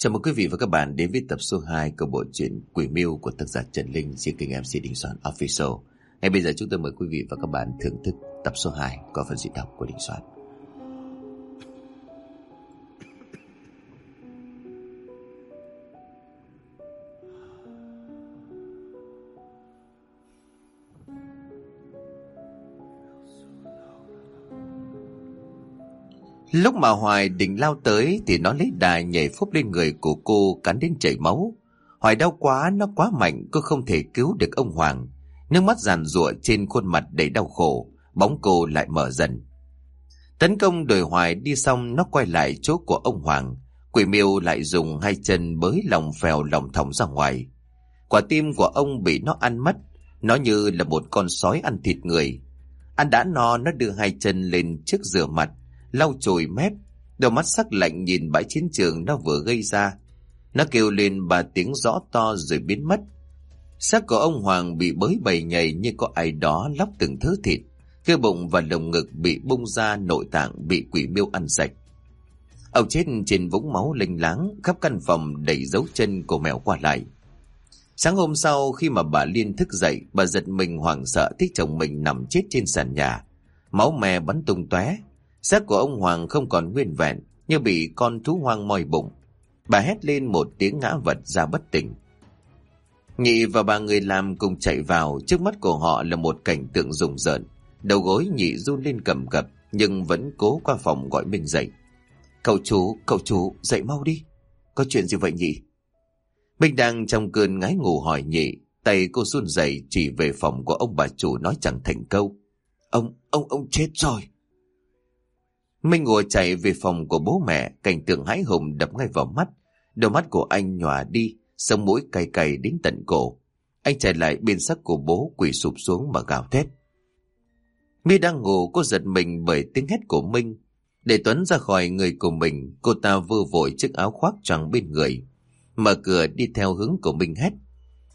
Chào mừng quý vị và các bạn đến với tập số 2 của bộ truyện Quỷ Miêu của tác giả Trần Linh trên kênh MC Đình Soạn Official. Ngay bây giờ chúng tôi mời quý vị và các bạn thưởng thức tập số 2 có phần diễn đọc của Đình Soạn. Lúc mà Hoài định lao tới thì nó lấy đà nhảy phúc lên người của cô cắn đến chảy máu. Hoài đau quá, nó quá mạnh, cô không thể cứu được ông Hoàng. Nước mắt giàn rụa trên khuôn mặt đầy đau khổ, bóng cô lại mở dần. Tấn công đuổi Hoài đi xong nó quay lại chỗ của ông Hoàng. Quỷ miêu lại dùng hai chân bới lòng phèo lòng thòng ra ngoài. Quả tim của ông bị nó ăn mất, nó như là một con sói ăn thịt người. Ăn đã no nó đưa hai chân lên trước rửa mặt, lau chùi mép, đôi mắt sắc lạnh nhìn bãi chiến trường nó vừa gây ra. Nó kêu lên ba tiếng rõ to rồi biến mất. Xác của ông Hoàng bị bới bầy nhầy như có ai đó lóc từng thứ thịt. Cơ bụng và lồng ngực bị bung ra nội tạng bị quỷ miêu ăn sạch. Ông chết trên vũng máu linh láng, khắp căn phòng đầy dấu chân của mèo qua lại. Sáng hôm sau khi mà bà Liên thức dậy, bà giật mình hoảng sợ thấy chồng mình nằm chết trên sàn nhà. Máu me bắn tung tóe, xác của ông Hoàng không còn nguyên vẹn, như bị con thú hoang moi bụng. Bà hét lên một tiếng ngã vật ra bất tỉnh. Nhị và ba người làm cùng chạy vào, trước mắt của họ là một cảnh tượng rùng rợn. Đầu gối nhị run lên cầm cập, nhưng vẫn cố qua phòng gọi mình dậy. Cậu chú, cậu chú, dậy mau đi. Có chuyện gì vậy nhị? Minh đang trong cơn ngái ngủ hỏi nhị, tay cô run rẩy chỉ về phòng của ông bà chủ nói chẳng thành câu. Ông, ông, ông chết rồi. Minh ngồi chạy về phòng của bố mẹ, cảnh tượng hãi hùng đập ngay vào mắt. Đôi mắt của anh nhòa đi, sống mũi cay cay đến tận cổ. Anh chạy lại bên sắc của bố quỳ sụp xuống mà gào thét. My đang ngủ, cô giật mình bởi tiếng hét của Minh. Để Tuấn ra khỏi người của mình, cô ta vơ vội chiếc áo khoác choàng bên người. Mở cửa đi theo hướng của Minh hét.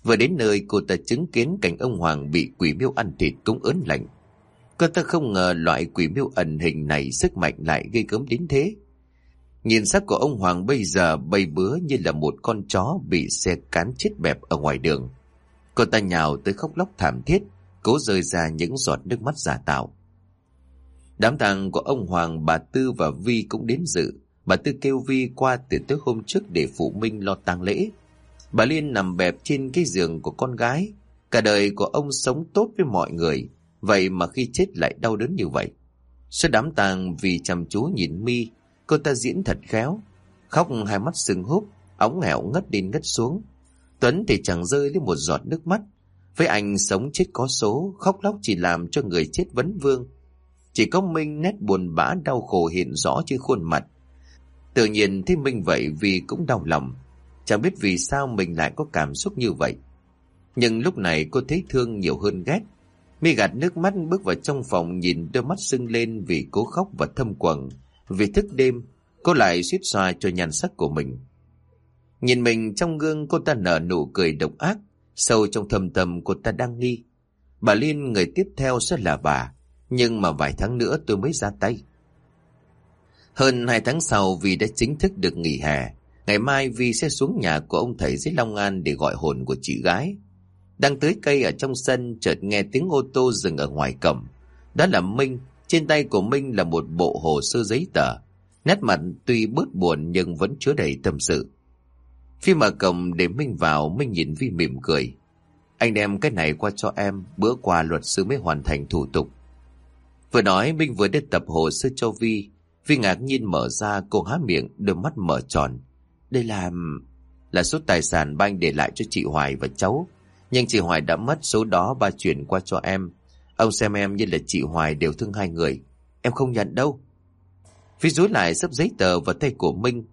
Vừa đến nơi cô ta chứng kiến cảnh ông Hoàng bị quỷ miêu ăn thịt cũng ớn lạnh. Cô ta không ngờ loại quỷ miêu ẩn hình này sức mạnh lại gây gớm đến thế. Nhìn sắc của ông Hoàng bây giờ bay bứa như là một con chó bị xe cán chết bẹp ở ngoài đường. Cô ta nhào tới khóc lóc thảm thiết, cố rơi ra những giọt nước mắt giả tạo. Đám tàng của ông Hoàng, bà Tư và Vi cũng đến dự. Bà Tư kêu Vi qua từ tối hôm trước để phụ Minh lo tang lễ. Bà Liên nằm bẹp trên cái giường của con gái. Cả đời của ông sống tốt với mọi người, Vậy mà khi chết lại đau đớn như vậy. Sau đám tang vì chăm chú nhìn mi, cô ta diễn thật khéo. Khóc hai mắt sưng húp, ống hẻo ngất lên ngất xuống. Tuấn thì chẳng rơi lên một giọt nước mắt. Với anh sống chết có số, khóc lóc chỉ làm cho người chết vấn vương. Chỉ có Minh nét buồn bã đau khổ hiện rõ trên khuôn mặt. Tự nhiên thấy Minh vậy vì cũng đau lòng. Chẳng biết vì sao mình lại có cảm xúc như vậy. Nhưng lúc này cô thấy thương nhiều hơn ghét. Mi gạt nước mắt bước vào trong phòng nhìn đôi mắt sưng lên vì cố khóc và thâm quầng. Vì thức đêm, cô lại suýt xoa cho nhan sắc của mình. Nhìn mình trong gương cô ta nở nụ cười độc ác, sâu trong thầm tâm cô ta đang nghi. Bà Liên người tiếp theo sẽ là bà, nhưng mà vài tháng nữa tôi mới ra tay. Hơn hai tháng sau vì đã chính thức được nghỉ hè, ngày mai Vi sẽ xuống nhà của ông thầy dưới Long An để gọi hồn của chị gái. Đang tưới cây ở trong sân chợt nghe tiếng ô tô dừng ở ngoài cổng. Đó là Minh, trên tay của Minh là một bộ hồ sơ giấy tờ. Nét mặt tuy bớt buồn nhưng vẫn chứa đầy tâm sự. Khi mở cổng để Minh vào, Minh nhìn Vi mỉm cười. Anh đem cái này qua cho em, bữa qua luật sư mới hoàn thành thủ tục. Vừa nói, Minh vừa đến tập hồ sơ cho Vi. Vi ngạc nhiên mở ra, cô há miệng, đôi mắt mở tròn. Đây là... là số tài sản ba anh để lại cho chị Hoài và cháu. Nhưng chị Hoài đã mất số đó ba chuyển qua cho em. Ông xem em như là chị Hoài đều thương hai người. Em không nhận đâu. Vi rối lại sắp giấy tờ vào tay của Minh.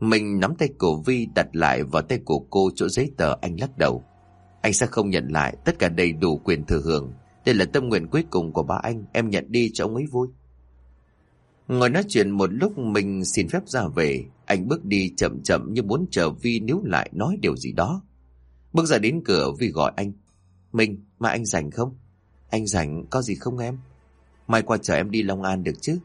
Mình nắm tay của Vi đặt lại vào tay của cô chỗ giấy tờ anh lắc đầu. Anh sẽ không nhận lại, tất cả đầy đủ quyền thừa hưởng. Đây là tâm nguyện cuối cùng của ba anh. Em nhận đi cho ông ấy vui. Ngồi nói chuyện một lúc mình xin phép ra về. Anh bước đi chậm chậm như muốn chờ Vi níu lại nói điều gì đó. Bước ra đến cửa vì gọi anh. Mình, mà anh rảnh không? Anh rảnh, có gì không em? Mai qua chở em đi Long An được chứ?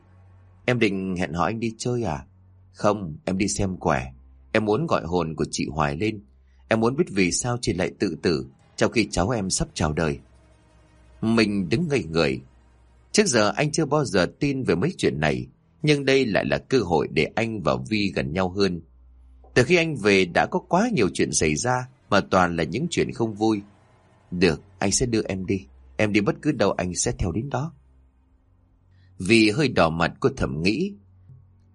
Em định hẹn hỏi anh đi chơi à? Không, em đi xem quẻ. Em muốn gọi hồn của chị Hoài lên. Em muốn biết vì sao chị lại tự tử trong khi cháu em sắp chào đời. Mình đứng ngây người. Trước giờ anh chưa bao giờ tin về mấy chuyện này, nhưng đây lại là cơ hội để anh và Vi gần nhau hơn. Từ khi anh về đã có quá nhiều chuyện xảy ra mà toàn là những chuyện không vui. Được, anh sẽ đưa em đi. Em đi bất cứ đâu anh sẽ theo đến đó. Vì hơi đỏ mặt cô thầm nghĩ.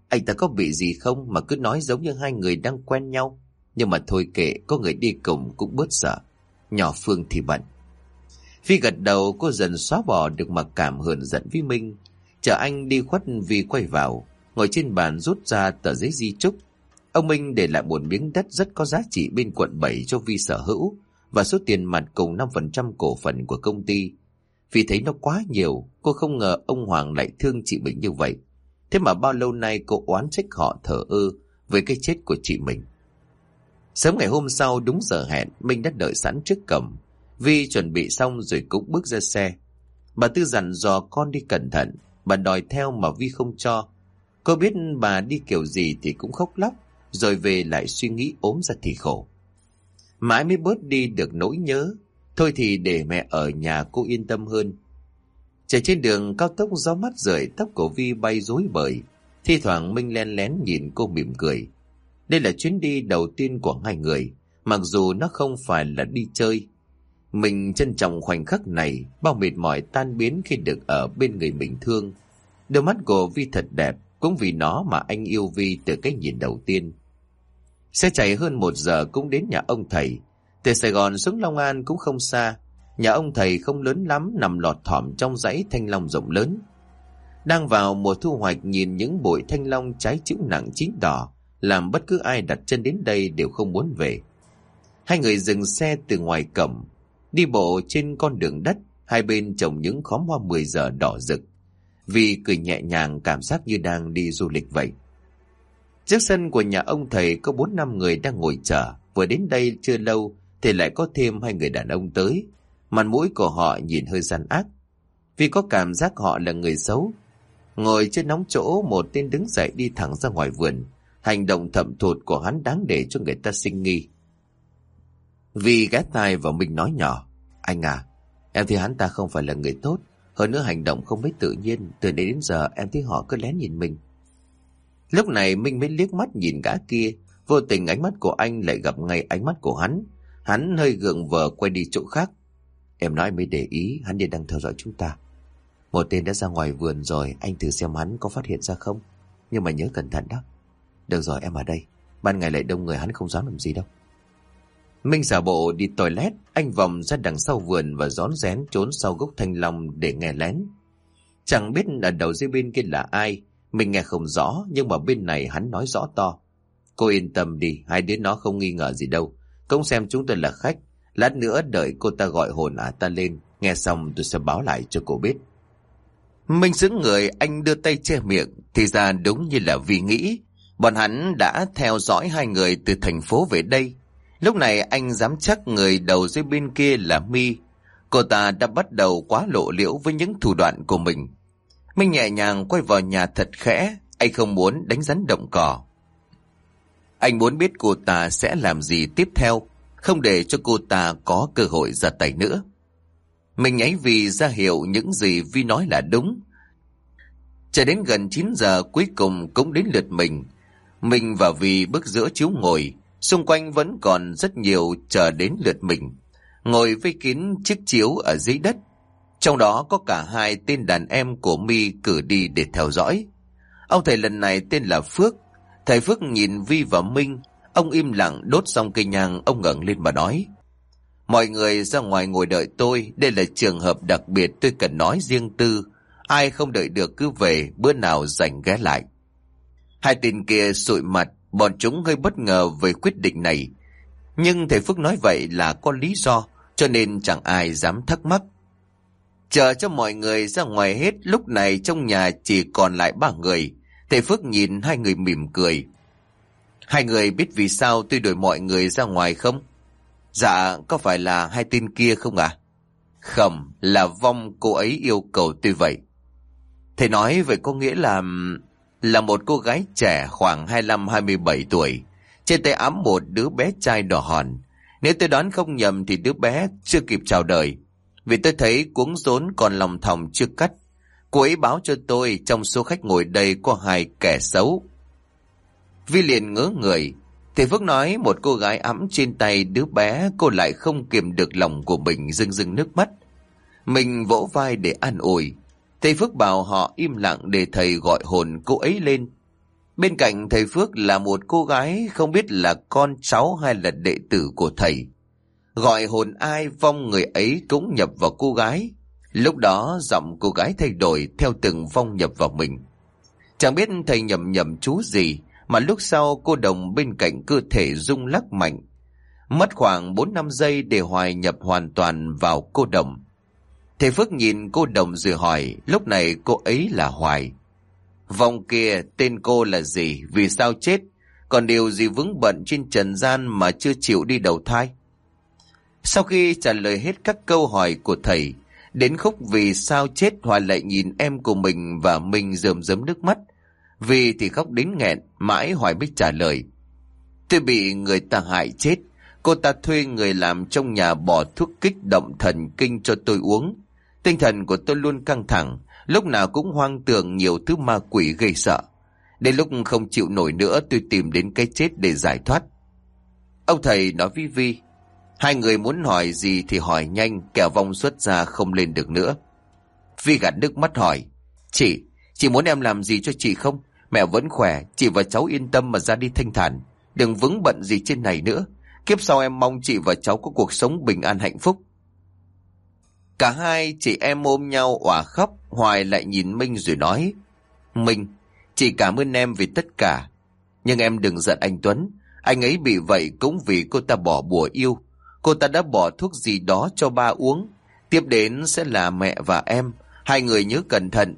Anh ta có bị gì không mà cứ nói giống như hai người đang quen nhau. Nhưng mà thôi kệ, có người đi cùng cũng bớt sợ. Nhỏ Phương thì bận. Phi gật đầu cô dần xóa bỏ được mặc cảm hờn giận với Minh. Chờ anh đi khuất vì quay vào, ngồi trên bàn rút ra tờ giấy di trúc. Ông Minh để lại một miếng đất rất có giá trị bên quận 7 cho Vi sở hữu và số tiền mặt cùng 5% cổ phần của công ty. Vì thấy nó quá nhiều, cô không ngờ ông Hoàng lại thương chị mình như vậy. Thế mà bao lâu nay cô oán trách họ thở ơ với cái chết của chị mình. Sớm ngày hôm sau đúng giờ hẹn, Minh đã đợi sẵn trước cổng. Vi chuẩn bị xong rồi cũng bước ra xe. Bà Tư dặn dò con đi cẩn thận, bà đòi theo mà Vi không cho. Cô biết bà đi kiểu gì thì cũng khóc lóc, rồi về lại suy nghĩ ốm ra thì khổ. Mãi mới bớt đi được nỗi nhớ, thôi thì để mẹ ở nhà cô yên tâm hơn. Chạy trên đường cao tốc gió mắt rời tóc của Vi bay rối bời, thi thoảng Minh len lén nhìn cô mỉm cười. Đây là chuyến đi đầu tiên của hai người, mặc dù nó không phải là đi chơi. Mình trân trọng khoảnh khắc này, bao mệt mỏi tan biến khi được ở bên người mình thương. Đôi mắt của Vi thật đẹp, cũng vì nó mà anh yêu Vi từ cái nhìn đầu tiên. Xe chạy hơn một giờ cũng đến nhà ông thầy. Từ Sài Gòn xuống Long An cũng không xa. Nhà ông thầy không lớn lắm, nằm lọt thỏm trong dãy thanh long rộng lớn. Đang vào mùa thu hoạch nhìn những bụi thanh long trái chữ nặng chín đỏ, làm bất cứ ai đặt chân đến đây đều không muốn về. Hai người dừng xe từ ngoài cổng, đi bộ trên con đường đất, hai bên trồng những khóm hoa 10 giờ đỏ rực. Vì cười nhẹ nhàng cảm giác như đang đi du lịch vậy. Trước sân của nhà ông thầy có bốn năm người đang ngồi chờ, vừa đến đây chưa lâu thì lại có thêm hai người đàn ông tới. Mặt mũi của họ nhìn hơi gian ác, vì có cảm giác họ là người xấu. Ngồi trên nóng chỗ, một tên đứng dậy đi thẳng ra ngoài vườn, Hành động thậm thụt của hắn đáng để cho người ta sinh nghi. Vì ghé tai vào mình nói nhỏ. Anh à, em thấy hắn ta không phải là người tốt. Hơn nữa hành động không mấy tự nhiên. Từ đấy đến giờ em thấy họ cứ lén nhìn mình. Lúc này Minh mới liếc mắt nhìn gã kia. Vô tình ánh mắt của anh lại gặp ngay ánh mắt của hắn. Hắn hơi gượng vờ quay đi chỗ khác. Em nói mới để ý hắn đi đang theo dõi chúng ta. Một tên đã ra ngoài vườn rồi, anh thử xem hắn có phát hiện ra không. Nhưng mà nhớ cẩn thận đó. Được rồi em ở đây Ban ngày lại đông người hắn không dám làm gì đâu Minh giả bộ đi toilet Anh vòng ra đằng sau vườn Và rón rén trốn sau gốc thanh long để nghe lén Chẳng biết ở đầu dưới bên kia là ai mình nghe không rõ, Nhưng mà bên này hắn nói rõ to. Cô yên tâm đi, Hai đứa nó không nghi ngờ gì đâu. Công xem chúng tôi là khách. Lát nữa đợi cô ta gọi hồn ả ta lên. Nghe xong tôi sẽ báo lại cho cô biết. Minh xứng người, anh đưa tay che miệng. Thì ra đúng như là vì nghĩ. Bọn hắn đã theo dõi hai người từ thành phố về đây. Lúc này anh dám chắc người đầu dưới bên kia là mi. Cô ta đã bắt đầu quá lộ liễu với những thủ đoạn của mình. Minh nhẹ nhàng quay vào nhà thật khẽ, anh không muốn đánh rắn động cỏ. Anh muốn biết cô ta sẽ làm gì tiếp theo, không để cho cô ta có cơ hội ra tay nữa. Mình nháy vì ra hiệu những gì Vi nói là đúng. Chờ đến gần 9 giờ cuối cùng cũng đến lượt mình, mình và Vi bước giữa chiếu ngồi, xung quanh vẫn còn rất nhiều chờ đến lượt mình. Ngồi vây kín chiếc chiếu ở dưới đất. Trong đó có cả hai tên đàn em của mi cử đi để theo dõi. Ông thầy lần này tên là Phước. Thầy Phước nhìn Vi và Minh. Ông im lặng đốt xong cây nhang, ông ngẩng lên mà nói. Mọi người ra ngoài ngồi đợi tôi, đây là trường hợp đặc biệt tôi cần nói riêng tư. Ai không đợi được cứ về, bữa nào rảnh ghé lại. Hai tên kia sụi mặt, bọn chúng hơi bất ngờ về quyết định này. Nhưng thầy Phước nói vậy là có lý do, cho nên chẳng ai dám thắc mắc. Chờ cho mọi người ra ngoài hết, lúc này trong nhà chỉ còn lại ba người. Thầy Phước nhìn hai người mỉm cười. Hai người biết vì sao tôi đuổi mọi người ra ngoài không? Dạ, có phải là hai tên kia không ạ? À? Không, là vong cô ấy yêu cầu tôi vậy. Thầy nói vậy có nghĩa là là một cô gái trẻ khoảng 25-27 tuổi. Trên tay ấm một đứa bé trai đỏ hòn. Nếu tôi đoán không nhầm thì đứa bé chưa kịp chào đời. Vì tôi thấy cuống rốn còn lòng thòng chưa cắt. Cô ấy báo cho tôi trong số khách ngồi đây có hai kẻ xấu. Vi liền ngớ người. Thầy Phước nói một cô gái ấm trên tay đứa bé, cô lại không kiềm được lòng của mình rưng rưng nước mắt. Mình vỗ vai để an ủi. Thầy Phước bảo họ im lặng để thầy gọi hồn cô ấy lên. Bên cạnh thầy Phước là một cô gái không biết là con cháu hay là đệ tử của thầy. Gọi hồn ai vong người ấy cũng nhập vào cô gái. Lúc đó giọng cô gái thay đổi theo từng vong nhập vào mình. Chẳng biết thầy nhầm nhầm chú gì mà lúc sau cô đồng bên cạnh cơ thể rung lắc mạnh. Mất khoảng 4 năm giây để hoài nhập hoàn toàn vào cô đồng. Thầy Phước nhìn cô đồng rồi hỏi lúc này cô ấy là Hoài. Vòng kia tên cô là gì, vì sao chết, còn điều gì vướng bận trên trần gian mà chưa chịu đi đầu thai? Sau khi trả lời hết các câu hỏi của thầy, đến khúc vì sao chết hòa lại nhìn em của mình và mình rơm rớm nước mắt. Vì thì khóc đến nghẹn, mãi Hoài mới trả lời. Tôi bị người ta hại chết, cô ta thuê người làm trong nhà bỏ thuốc kích động thần kinh cho tôi uống. Tinh thần của tôi luôn căng thẳng, lúc nào cũng hoang tưởng nhiều thứ ma quỷ gây sợ. Đến lúc không chịu nổi nữa tôi tìm đến cái chết để giải thoát. Ông thầy nói với Vi, hai người muốn hỏi gì thì hỏi nhanh, kẻo vong xuất ra không lên được nữa. Vi gạt nước mắt hỏi, chị, chị muốn em làm gì cho chị không? Mẹ vẫn khỏe, chị và cháu yên tâm mà ra đi thanh thản. Đừng vướng bận gì trên này nữa. Kiếp sau em mong chị và cháu có cuộc sống bình an hạnh phúc. Cả hai chị em ôm nhau òa khóc, Hoài lại nhìn Minh rồi nói. Minh, chị cảm ơn em vì tất cả. Nhưng em đừng giận anh Tuấn. Anh ấy bị vậy cũng vì cô ta bỏ bùa yêu. Cô ta đã bỏ thuốc gì đó cho ba uống. Tiếp đến sẽ là mẹ và em. Hai người nhớ cẩn thận.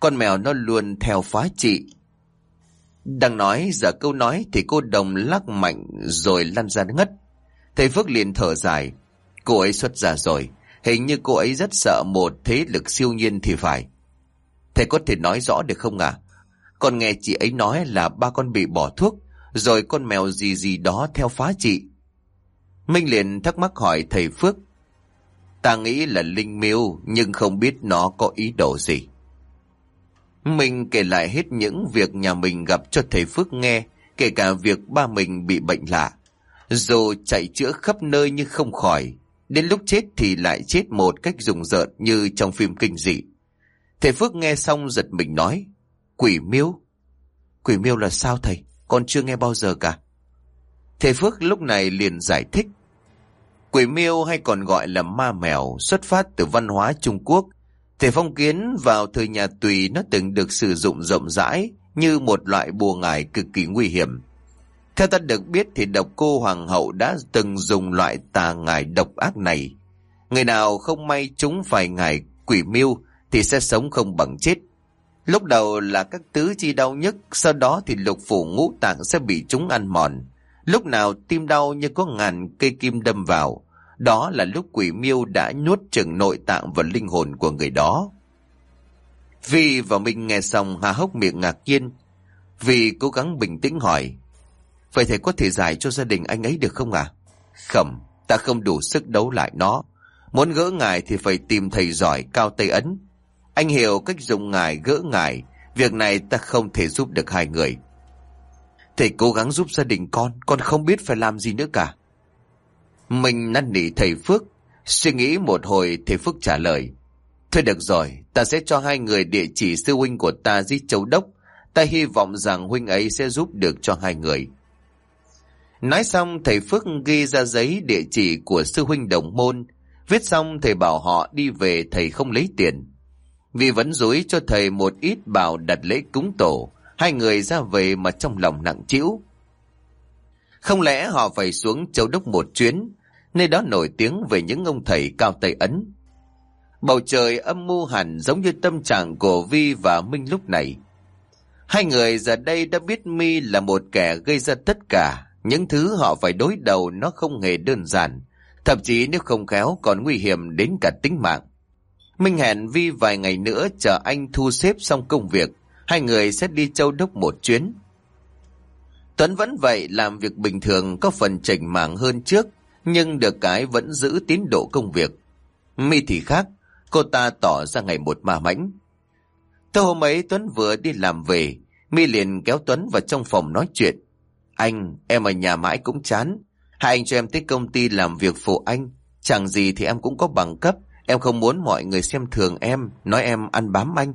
Con mèo nó luôn theo phá chị. Đang nói giờ câu nói thì cô đồng lắc mạnh rồi lăn ra ngất. Thầy Phước liền thở dài. Cô ấy xuất ra rồi. Hình như cô ấy rất sợ một thế lực siêu nhiên thì phải. Thầy có thể nói rõ được không à? Con nghe chị ấy nói là ba con bị bỏ thuốc, rồi con mèo gì gì đó theo phá chị. Minh liền thắc mắc hỏi thầy Phước. Ta nghĩ là linh miêu, nhưng không biết nó có ý đồ gì. Mình kể lại hết những việc nhà mình gặp cho thầy Phước nghe, kể cả việc ba mình bị bệnh lạ. Dù chạy chữa khắp nơi nhưng không khỏi, Đến lúc chết thì lại chết một cách rùng rợn như trong phim kinh dị. Thầy Phước nghe xong giật mình nói, quỷ miêu. Quỷ miêu là sao thầy? Con chưa nghe bao giờ cả. Thầy Phước lúc này liền giải thích. Quỷ miêu hay còn gọi là ma mèo xuất phát từ văn hóa Trung Quốc. Thầy phong kiến vào thời nhà Tùy nó từng được sử dụng rộng rãi như một loại bùa ngải cực kỳ nguy hiểm. Theo ta được biết thì độc cô hoàng hậu đã từng dùng loại tà ngải độc ác này. Người nào không may chúng phải ngải quỷ miêu thì sẽ sống không bằng chết. Lúc đầu là các tứ chi đau nhức, sau đó thì lục phủ ngũ tạng sẽ bị chúng ăn mòn. Lúc nào tim đau như có ngàn cây kim đâm vào, đó là lúc quỷ miêu đã nuốt chừng nội tạng và linh hồn của người đó. Vi và Minh nghe xong hà hốc miệng ngạc nhiên. Vì cố gắng bình tĩnh hỏi, Vậy thầy có thể giải cho gia đình anh ấy được không à? Khẩm, ta không đủ sức đấu lại nó. Muốn gỡ ngài thì phải tìm thầy giỏi cao Tây Ấn. Anh hiểu cách dùng ngài gỡ ngài. Việc này ta không thể giúp được hai người. Thầy cố gắng giúp gia đình con, con không biết phải làm gì nữa cả. Mình năn nỉ thầy Phước. Suy nghĩ một hồi thầy Phước trả lời. Thôi được rồi, ta sẽ cho hai người địa chỉ sư huynh của ta dưới châu đốc. Ta hy vọng rằng huynh ấy sẽ giúp được cho hai người. Nói xong thầy Phước ghi ra giấy địa chỉ của sư huynh đồng môn. Viết xong thầy bảo họ đi về thầy không lấy tiền. Vì vẫn dối cho thầy một ít bảo đặt lễ cúng tổ. Hai người ra về mà trong lòng nặng trĩu. Không lẽ họ phải xuống châu đốc một chuyến, nơi đó nổi tiếng về những ông thầy cao tay Ấn. Bầu trời âm mưu hẳn giống như tâm trạng của Vi và Minh lúc này. Hai người giờ đây đã biết Mi là một kẻ gây ra tất cả, những thứ họ phải đối đầu nó không hề đơn giản, thậm chí nếu không khéo còn nguy hiểm đến cả tính mạng. Minh hẹn Vi vài ngày nữa chờ anh thu xếp xong công việc, hai người sẽ đi châu đốc một chuyến. Tuấn vẫn vậy làm việc bình thường có phần chỉnh mảng hơn trước, nhưng được cái vẫn giữ tín độ công việc. Mi thì khác, cô ta tỏ ra ngày một mà mãnh. Thôi hôm ấy Tuấn vừa đi làm về, Mi liền kéo Tuấn vào trong phòng nói chuyện. Anh, em ở nhà mãi cũng chán. Hai anh cho em tới công ty làm việc phụ anh. Chẳng gì thì em cũng có bằng cấp. Em không muốn mọi người xem thường em, nói em ăn bám anh.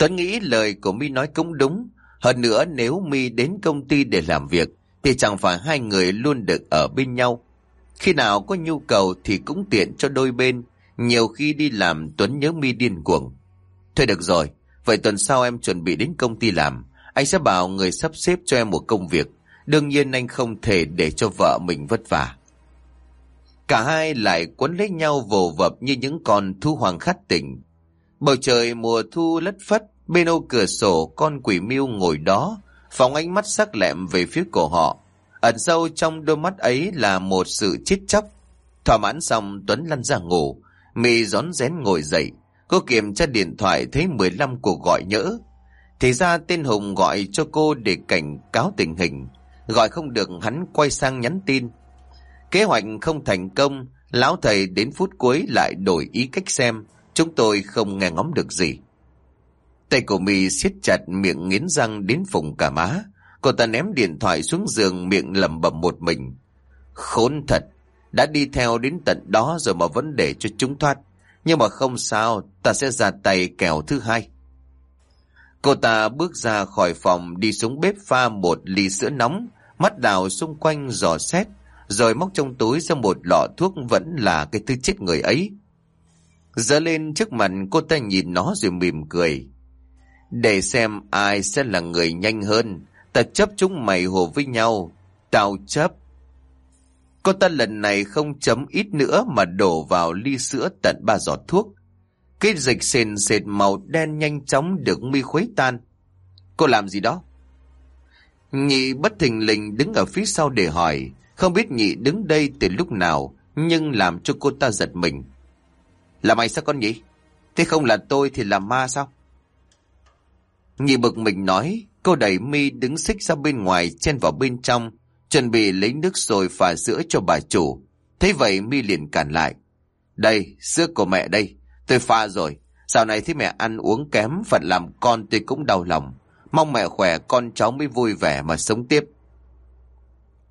Tuấn nghĩ lời của Mi nói cũng đúng. Hơn nữa nếu Mi đến công ty để làm việc, thì chẳng phải hai người luôn được ở bên nhau. Khi nào có nhu cầu thì cũng tiện cho đôi bên. Nhiều khi đi làm Tuấn nhớ Mi điên cuồng. Thôi được rồi, vậy tuần sau em chuẩn bị đến công ty làm. Anh sẽ bảo người sắp xếp cho em một công việc. Đương nhiên anh không thể để cho vợ mình vất vả. Cả hai lại quấn lấy nhau vồ vập như những con thu hoàng khát tỉnh. Bầu trời mùa thu lất phất, bên ô cửa sổ con quỷ miêu ngồi đó, phóng ánh mắt sắc lẹm về phía cổ họ. Ẩn sâu trong đôi mắt ấy là một sự chết chóc. Thỏa mãn xong Tuấn lăn ra ngủ, mì rón rén ngồi dậy. Cô kiểm tra điện thoại thấy 15 cuộc gọi nhỡ. Thì ra tên Hùng gọi cho cô để cảnh cáo tình hình. Gọi không được hắn quay sang nhắn tin. Kế hoạch không thành công, lão thầy đến phút cuối lại đổi ý cách xem. Chúng tôi không nghe ngóng được gì. Tay của mi siết chặt miệng nghiến răng đến phùng cả má. Cô ta ném điện thoại xuống giường miệng lẩm bẩm một mình. Khốn thật, đã đi theo đến tận đó rồi mà vẫn để cho chúng thoát. Nhưng mà không sao, ta sẽ ra tay kèo thứ hai. Cô ta bước ra khỏi phòng đi xuống bếp pha một ly sữa nóng, mắt đào xung quanh dò xét, rồi móc trong túi ra một lọ thuốc vẫn là cái thứ chết người ấy. Giờ lên trước mặt cô ta nhìn nó rồi mỉm cười. Để xem ai sẽ là người nhanh hơn, ta chấp chúng mày hồ với nhau, tao chấp. Cô ta lần này không chấm ít nữa mà đổ vào ly sữa tận ba giọt thuốc. Cái dịch sền sệt màu đen nhanh chóng được mi khuấy tan. Cô làm gì đó? Nhị bất thình lình đứng ở phía sau để hỏi. Không biết nhị đứng đây từ lúc nào, nhưng làm cho cô ta giật mình. Là mày sao con nhỉ? Thế không là tôi thì là ma sao? Nhị bực mình nói, cô đẩy mi đứng xích ra bên ngoài chen vào bên trong, chuẩn bị lấy nước rồi pha sữa cho bà chủ. Thế vậy mi liền cản lại. Đây, sữa của mẹ đây, tôi pha rồi. Sau này thấy mẹ ăn uống kém, phận làm con tôi cũng đau lòng. Mong mẹ khỏe con cháu mới vui vẻ mà sống tiếp.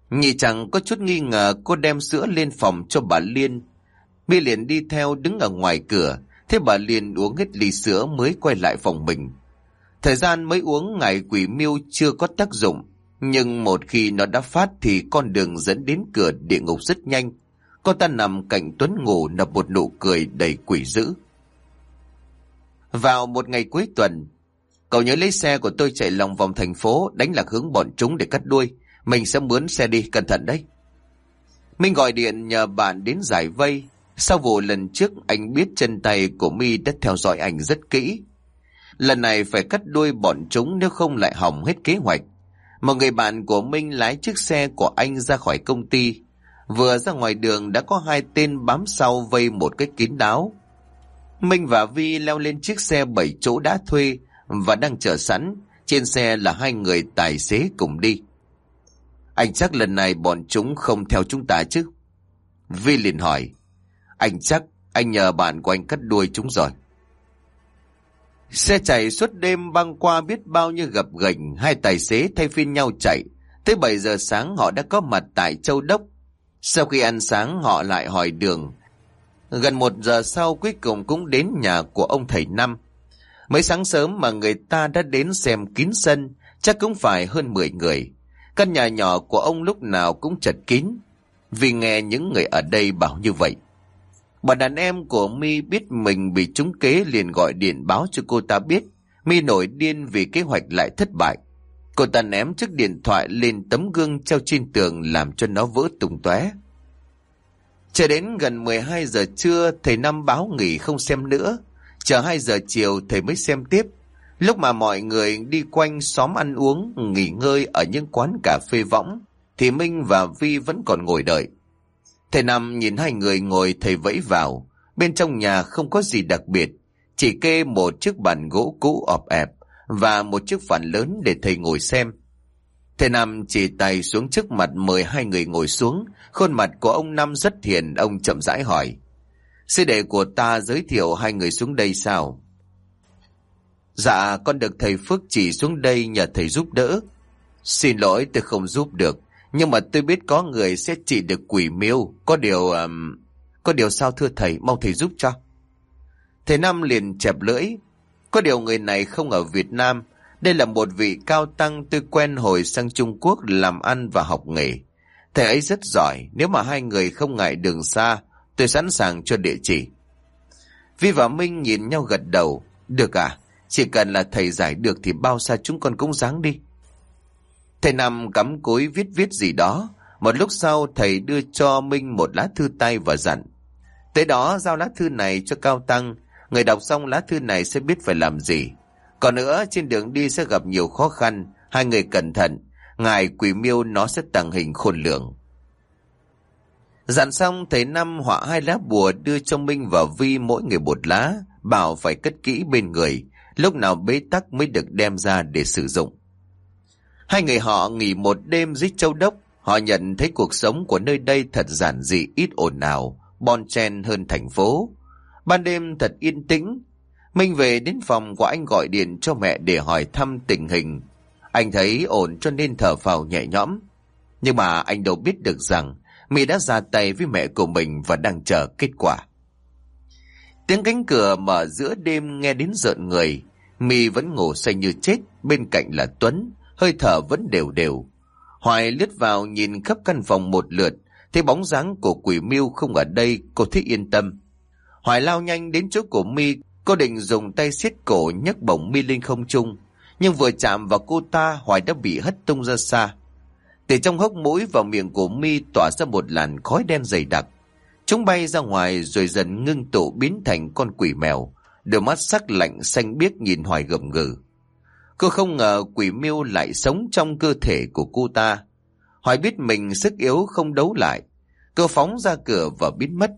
Nhị chẳng có chút nghi ngờ cô đem sữa lên phòng cho bà Liên. Mi liền đi theo đứng ở ngoài cửa, thế bà liền uống hết ly sữa mới quay lại phòng mình. Thời gian mới uống ngày quỷ miêu chưa có tác dụng, nhưng một khi nó đã phát thì con đường dẫn đến cửa địa ngục rất nhanh. Con ta nằm cạnh Tuấn ngủ nập một nụ cười đầy quỷ dữ. Vào một ngày cuối tuần, cậu nhớ lấy xe của tôi chạy lòng vòng thành phố đánh lạc hướng bọn chúng để cắt đuôi. Mình sẽ mướn xe đi, cẩn thận đấy. Minh gọi điện nhờ bạn đến giải vây. Sau vụ lần trước, anh biết chân tay của My đã theo dõi anh rất kỹ. Lần này phải cắt đuôi bọn chúng nếu không lại hỏng hết kế hoạch. Một người bạn của Minh lái chiếc xe của anh ra khỏi công ty. Vừa ra ngoài đường đã có hai tên bám sau vây một cái kín đáo. Minh và Vi leo lên chiếc xe bảy chỗ đã thuê và đang chờ sẵn. Trên xe là hai người tài xế cùng đi. Anh chắc lần này bọn chúng không theo chúng ta chứ? Vi liền hỏi. Anh chắc anh nhờ bạn của anh cắt đuôi chúng rồi. Xe chạy suốt đêm băng qua biết bao nhiêu gập gành, hai tài xế thay phiên nhau chạy. Tới 7 giờ sáng họ đã có mặt tại Châu Đốc. Sau khi ăn sáng họ lại hỏi đường. Gần một giờ sau cuối cùng cũng đến nhà của ông thầy Năm. Mấy sáng sớm mà người ta đã đến xem kín sân, chắc cũng phải hơn 10 người. Căn nhà nhỏ của ông lúc nào cũng chật kín, vì nghe những người ở đây bảo như vậy. Bà đàn em của mi biết mình bị trúng kế liền gọi điện báo cho cô ta biết. mi nổi điên vì kế hoạch lại thất bại. Cô ta ném chiếc điện thoại lên tấm gương treo trên tường làm cho nó vỡ tung tóe. Chờ đến gần 12 giờ trưa, thầy Năm báo nghỉ không xem nữa. Chờ 2 giờ chiều thầy mới xem tiếp. Lúc mà mọi người đi quanh xóm ăn uống, nghỉ ngơi ở những quán cà phê võng, thì Minh và Vi vẫn còn ngồi đợi. Thầy Năm nhìn hai người ngồi thầy vẫy vào. Bên trong nhà không có gì đặc biệt, chỉ kê một chiếc bàn gỗ cũ ọp ẹp và một chiếc phản lớn để thầy ngồi xem. Thầy Nam chỉ tay xuống trước mặt mời hai người ngồi xuống. Khuôn mặt của ông Năm rất hiền, ông chậm rãi hỏi. Sư đệ của ta giới thiệu hai người xuống đây sao? Dạ, con được thầy Phước chỉ xuống đây nhờ thầy giúp đỡ. Xin lỗi tôi không giúp được, nhưng mà tôi biết có người sẽ trị được quỷ miêu. Có điều... Um, có điều sao thưa thầy, mong thầy giúp cho. Thầy Nam liền chẹp lưỡi. Có điều người này không ở Việt Nam. Đây là một vị cao tăng tôi quen hồi sang Trung Quốc làm ăn và học nghề. Thầy ấy rất giỏi, nếu mà hai người không ngại đường xa, tôi sẵn sàng cho địa chỉ. Vi và Minh nhìn nhau gật đầu. Được à, chỉ cần là thầy giải được thì bao xa chúng con cũng dáng đi. Thầy nằm cắm cối viết viết gì đó. Một lúc sau, thầy đưa cho Minh một lá thư tay và dặn. Tới đó giao lá thư này cho Cao Tăng. Người đọc xong lá thư này sẽ biết phải làm gì. Còn nữa, trên đường đi sẽ gặp nhiều khó khăn. Hai người cẩn thận. Ngài quỷ miêu nó sẽ tàng hình khôn lường. Dặn xong, thầy Năm họa hai lá bùa đưa cho Minh và Vi mỗi người một lá. Bảo phải cất kỹ bên người. Lúc nào bế tắc mới được đem ra để sử dụng. Hai người họ nghỉ một đêm dưới châu đốc. Họ nhận thấy cuộc sống của nơi đây thật giản dị ít ồn ào, bon chen hơn thành phố. Ban đêm thật yên tĩnh. Minh về đến phòng của anh gọi điện cho mẹ để hỏi thăm tình hình. Anh thấy ổn cho nên thở phào nhẹ nhõm. Nhưng mà anh đâu biết được rằng Mỹ đã ra tay với mẹ của mình và đang chờ kết quả. Tiếng cánh cửa mở giữa đêm nghe đến rợn người. Mì vẫn ngủ say như chết, bên cạnh là Tuấn, hơi thở vẫn đều đều. Hoài lướt vào nhìn khắp căn phòng một lượt, thấy bóng dáng của quỷ miêu không ở đây, cô thích yên tâm. Hoài lao nhanh đến chỗ của mi cô định dùng tay siết cổ nhấc bổng mi lên không trung. Nhưng vừa chạm vào cô ta, Hoài đã bị hất tung ra xa. Từ trong hốc mũi vào miệng của mi tỏa ra một làn khói đen dày đặc. Chúng bay ra ngoài rồi dần ngưng tụ biến thành con quỷ mèo. Đôi mắt sắc lạnh xanh biếc nhìn Hoài gầm gừ. Cô không ngờ quỷ miêu lại sống trong cơ thể của cô ta. Hoài biết mình sức yếu không đấu lại. Cô phóng ra cửa và biến mất.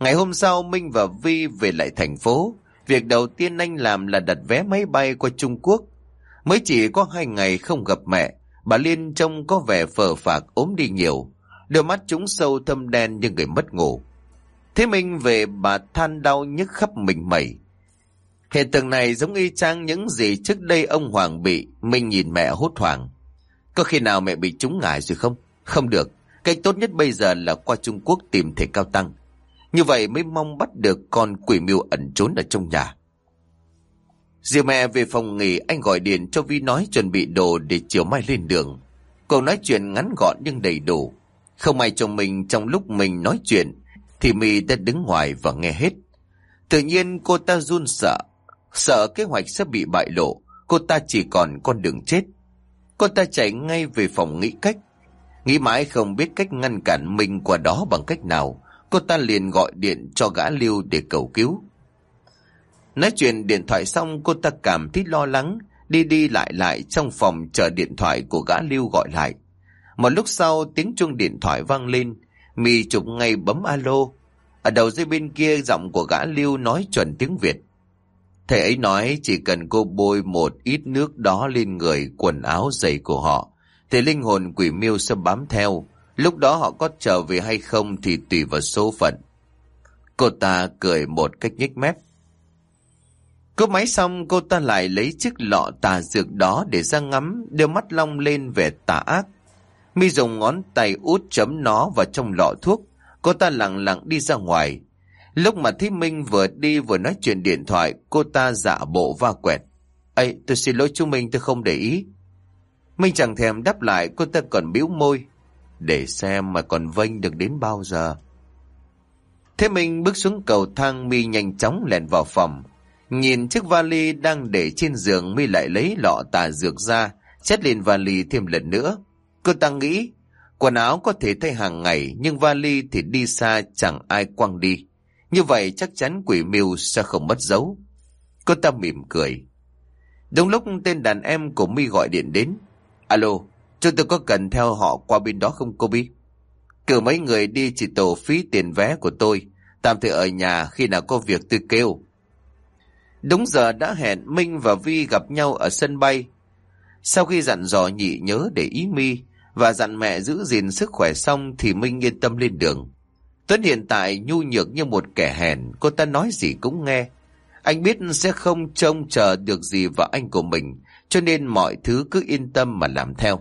Ngày hôm sau Minh và Vi về lại thành phố. Việc đầu tiên anh làm là đặt vé máy bay qua Trung Quốc. Mới chỉ có hai ngày không gặp mẹ, bà Liên trông có vẻ phờ phạc ốm đi nhiều. Đôi mắt chúng sâu thâm đen như người mất ngủ. Thế Minh về bà than đau nhức khắp mình mẩy. Hiện tượng này giống y chang những gì trước đây ông Hoàng bị, Minh nhìn mẹ hốt hoảng. Có khi nào mẹ bị trúng ngại rồi không? Không được. Cách tốt nhất bây giờ là qua Trung Quốc tìm thể cao tăng. Như vậy mới mong bắt được con quỷ miêu ẩn trốn ở trong nhà. Diệu mẹ về phòng nghỉ anh gọi điện cho Vi nói chuẩn bị đồ để chiều mai lên đường. Cô nói chuyện ngắn gọn nhưng đầy đủ. Không ai cho mình trong lúc mình nói chuyện thì mi đã đứng ngoài và nghe hết. Tự nhiên cô ta run sợ, sợ kế hoạch sẽ bị bại lộ, cô ta chỉ còn con đường chết. Cô ta chạy ngay về phòng nghĩ cách. Nghĩ mãi không biết cách ngăn cản mình qua đó bằng cách nào, cô ta liền gọi điện cho gã Lưu để cầu cứu. Nói chuyện điện thoại xong cô ta cảm thấy lo lắng, đi đi lại lại trong phòng chờ điện thoại của gã Lưu gọi lại. Một lúc sau tiếng chuông điện thoại vang lên, mì chụp ngay bấm alo. Ở đầu dây bên kia giọng của gã Lưu nói chuẩn tiếng Việt. Thầy ấy nói chỉ cần cô bôi một ít nước đó lên người quần áo giày của họ, thì linh hồn quỷ miêu sẽ bám theo. Lúc đó họ có trở về hay không thì tùy vào số phận. Cô ta cười một cách nhếch mép. cướp máy xong cô ta lại lấy chiếc lọ tà dược đó để ra ngắm, đưa mắt long lên về tà ác. Mi dùng ngón tay út chấm nó vào trong lọ thuốc, cô ta lặng lặng đi ra ngoài. Lúc mà Thí Minh vừa đi vừa nói chuyện điện thoại, cô ta giả bộ va quẹt. Ây, tôi xin lỗi chú Minh, tôi không để ý. Minh chẳng thèm đáp lại, cô ta còn biếu môi. Để xem mà còn vênh được đến bao giờ. Thế Minh bước xuống cầu thang mi nhanh chóng lèn vào phòng. Nhìn chiếc vali đang để trên giường mi lại lấy lọ tà dược ra, chất lên vali thêm lần nữa. Cô ta nghĩ, quần áo có thể thay hàng ngày, nhưng vali thì đi xa chẳng ai quăng đi. Như vậy chắc chắn quỷ mưu sẽ không mất dấu. Cô ta mỉm cười. Đúng lúc tên đàn em của mi gọi điện đến. Alo, chúng tôi có cần theo họ qua bên đó không cô Bi? Cử mấy người đi chỉ tổ phí tiền vé của tôi. Tạm thời ở nhà khi nào có việc tôi kêu. Đúng giờ đã hẹn Minh và Vi gặp nhau ở sân bay. Sau khi dặn dò nhị nhớ để ý mi và dặn mẹ giữ gìn sức khỏe xong thì Minh yên tâm lên đường. Tuấn hiện tại nhu nhược như một kẻ hèn, cô ta nói gì cũng nghe. Anh biết sẽ không trông chờ được gì vào anh của mình, cho nên mọi thứ cứ yên tâm mà làm theo.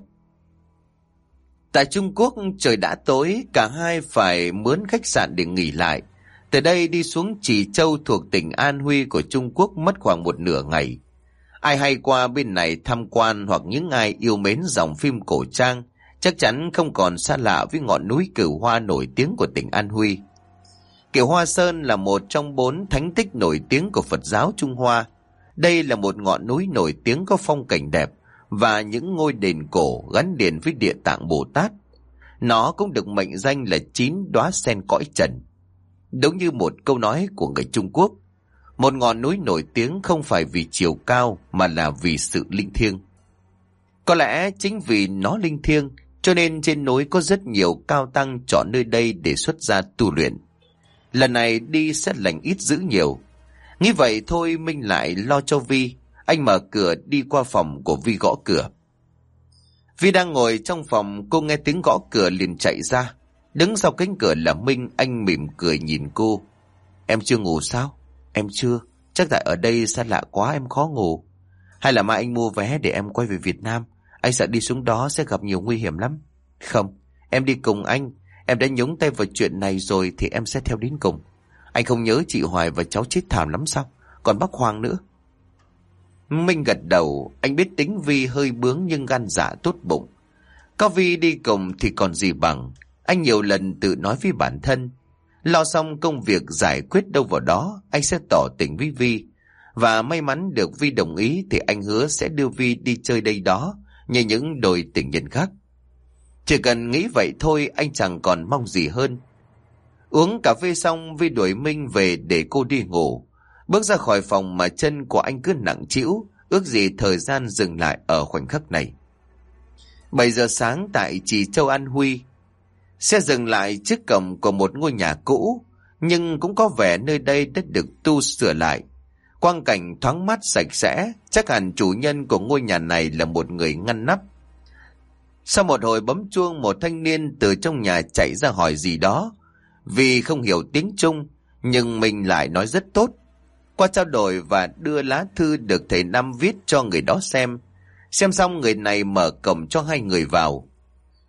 Tại Trung Quốc trời đã tối, cả hai phải mướn khách sạn để nghỉ lại. Từ đây đi xuống Trì Châu thuộc tỉnh An Huy của Trung Quốc mất khoảng một nửa ngày. Ai hay qua bên này tham quan hoặc những ai yêu mến dòng phim cổ trang, chắc chắn không còn xa lạ với ngọn núi cửu hoa nổi tiếng của tỉnh An Huy. Cửu Hoa Sơn là một trong bốn thánh tích nổi tiếng của Phật giáo Trung Hoa. Đây là một ngọn núi nổi tiếng có phong cảnh đẹp và những ngôi đền cổ gắn liền với địa tạng Bồ Tát. Nó cũng được mệnh danh là chín đóa sen cõi trần. Đúng như một câu nói của người Trung Quốc, một ngọn núi nổi tiếng không phải vì chiều cao mà là vì sự linh thiêng. Có lẽ chính vì nó linh thiêng cho nên trên núi có rất nhiều cao tăng chọn nơi đây để xuất gia tu luyện. Lần này đi sẽ lành ít dữ nhiều. Nghĩ vậy thôi Minh lại lo cho Vi. Anh mở cửa đi qua phòng của Vi gõ cửa. Vi đang ngồi trong phòng, cô nghe tiếng gõ cửa liền chạy ra. Đứng sau cánh cửa là Minh, anh mỉm cười nhìn cô. Em chưa ngủ sao? Em chưa. Chắc tại ở đây xa lạ quá, em khó ngủ. Hay là mai anh mua vé để em quay về Việt Nam? Anh sợ đi xuống đó sẽ gặp nhiều nguy hiểm lắm. Không, em đi cùng anh. Em đã nhúng tay vào chuyện này rồi thì em sẽ theo đến cùng. Anh không nhớ chị Hoài và cháu chết thảm lắm sao? Còn bác Hoàng nữa. Minh gật đầu, anh biết tính Vi hơi bướng nhưng gan dạ tốt bụng. Có Vi đi cùng thì còn gì bằng. Anh nhiều lần tự nói với bản thân. Lo xong công việc giải quyết đâu vào đó, anh sẽ tỏ tình với Vi. Và may mắn được Vi đồng ý thì anh hứa sẽ đưa Vi đi chơi đây đó, như những đôi tình nhân khác. Chỉ cần nghĩ vậy thôi anh chẳng còn mong gì hơn. Uống cà phê xong Vi đuổi Minh về để cô đi ngủ. Bước ra khỏi phòng mà chân của anh cứ nặng trĩu, ước gì thời gian dừng lại ở khoảnh khắc này. 7 giờ sáng tại Trì Châu An Huy, xe dừng lại trước cổng của một ngôi nhà cũ, nhưng cũng có vẻ nơi đây đã được tu sửa lại. Quang cảnh thoáng mát sạch sẽ, chắc hẳn chủ nhân của ngôi nhà này là một người ngăn nắp. Sau một hồi bấm chuông một thanh niên từ trong nhà chạy ra hỏi gì đó, vì không hiểu tiếng Trung, nhưng mình lại nói rất tốt. Qua trao đổi và đưa lá thư được thầy Năm viết cho người đó xem. Xem xong người này mở cổng cho hai người vào.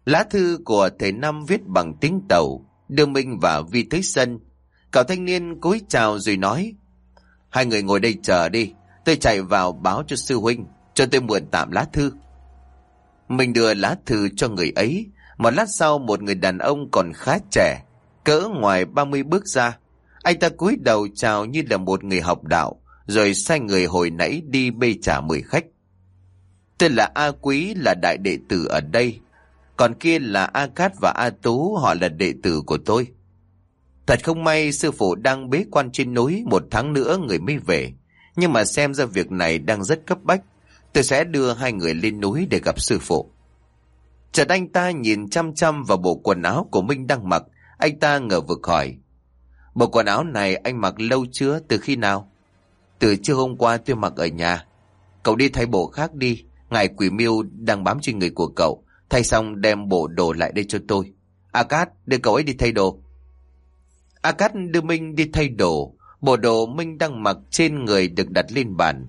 Lá thư của thầy Năm viết bằng tiếng tàu, đưa Minh và Vi tới sân. Cậu thanh niên cúi chào rồi nói, Hai người ngồi đây chờ đi, tôi chạy vào báo cho sư huynh, cho tôi mượn tạm lá thư. Mình đưa lá thư cho người ấy, một lát sau một người đàn ông còn khá trẻ, cỡ ngoài 30 bước ra. Anh ta cúi đầu chào như là một người học đạo, rồi sai người hồi nãy đi bê trả mười khách. Tên là A Quý là đại đệ tử ở đây, còn kia là A Cát và A Tú họ là đệ tử của tôi. Thật không may sư phụ đang bế quan trên núi một tháng nữa người mới về, nhưng mà xem ra việc này đang rất cấp bách. Tôi sẽ đưa hai người lên núi để gặp sư phụ. Chợt anh ta nhìn chăm chăm vào bộ quần áo của Minh đang mặc, anh ta ngờ vực hỏi. Bộ quần áo này anh mặc lâu chưa, từ khi nào? Từ trưa hôm qua tôi mặc ở nhà. Cậu đi thay bộ khác đi, ngài quỷ miêu đang bám trên người của cậu, thay xong đem bộ đồ lại đây cho tôi. A Cát, đưa cậu ấy đi thay đồ. A đưa Minh đi thay đồ, bộ đồ Minh đang mặc trên người được đặt lên bàn.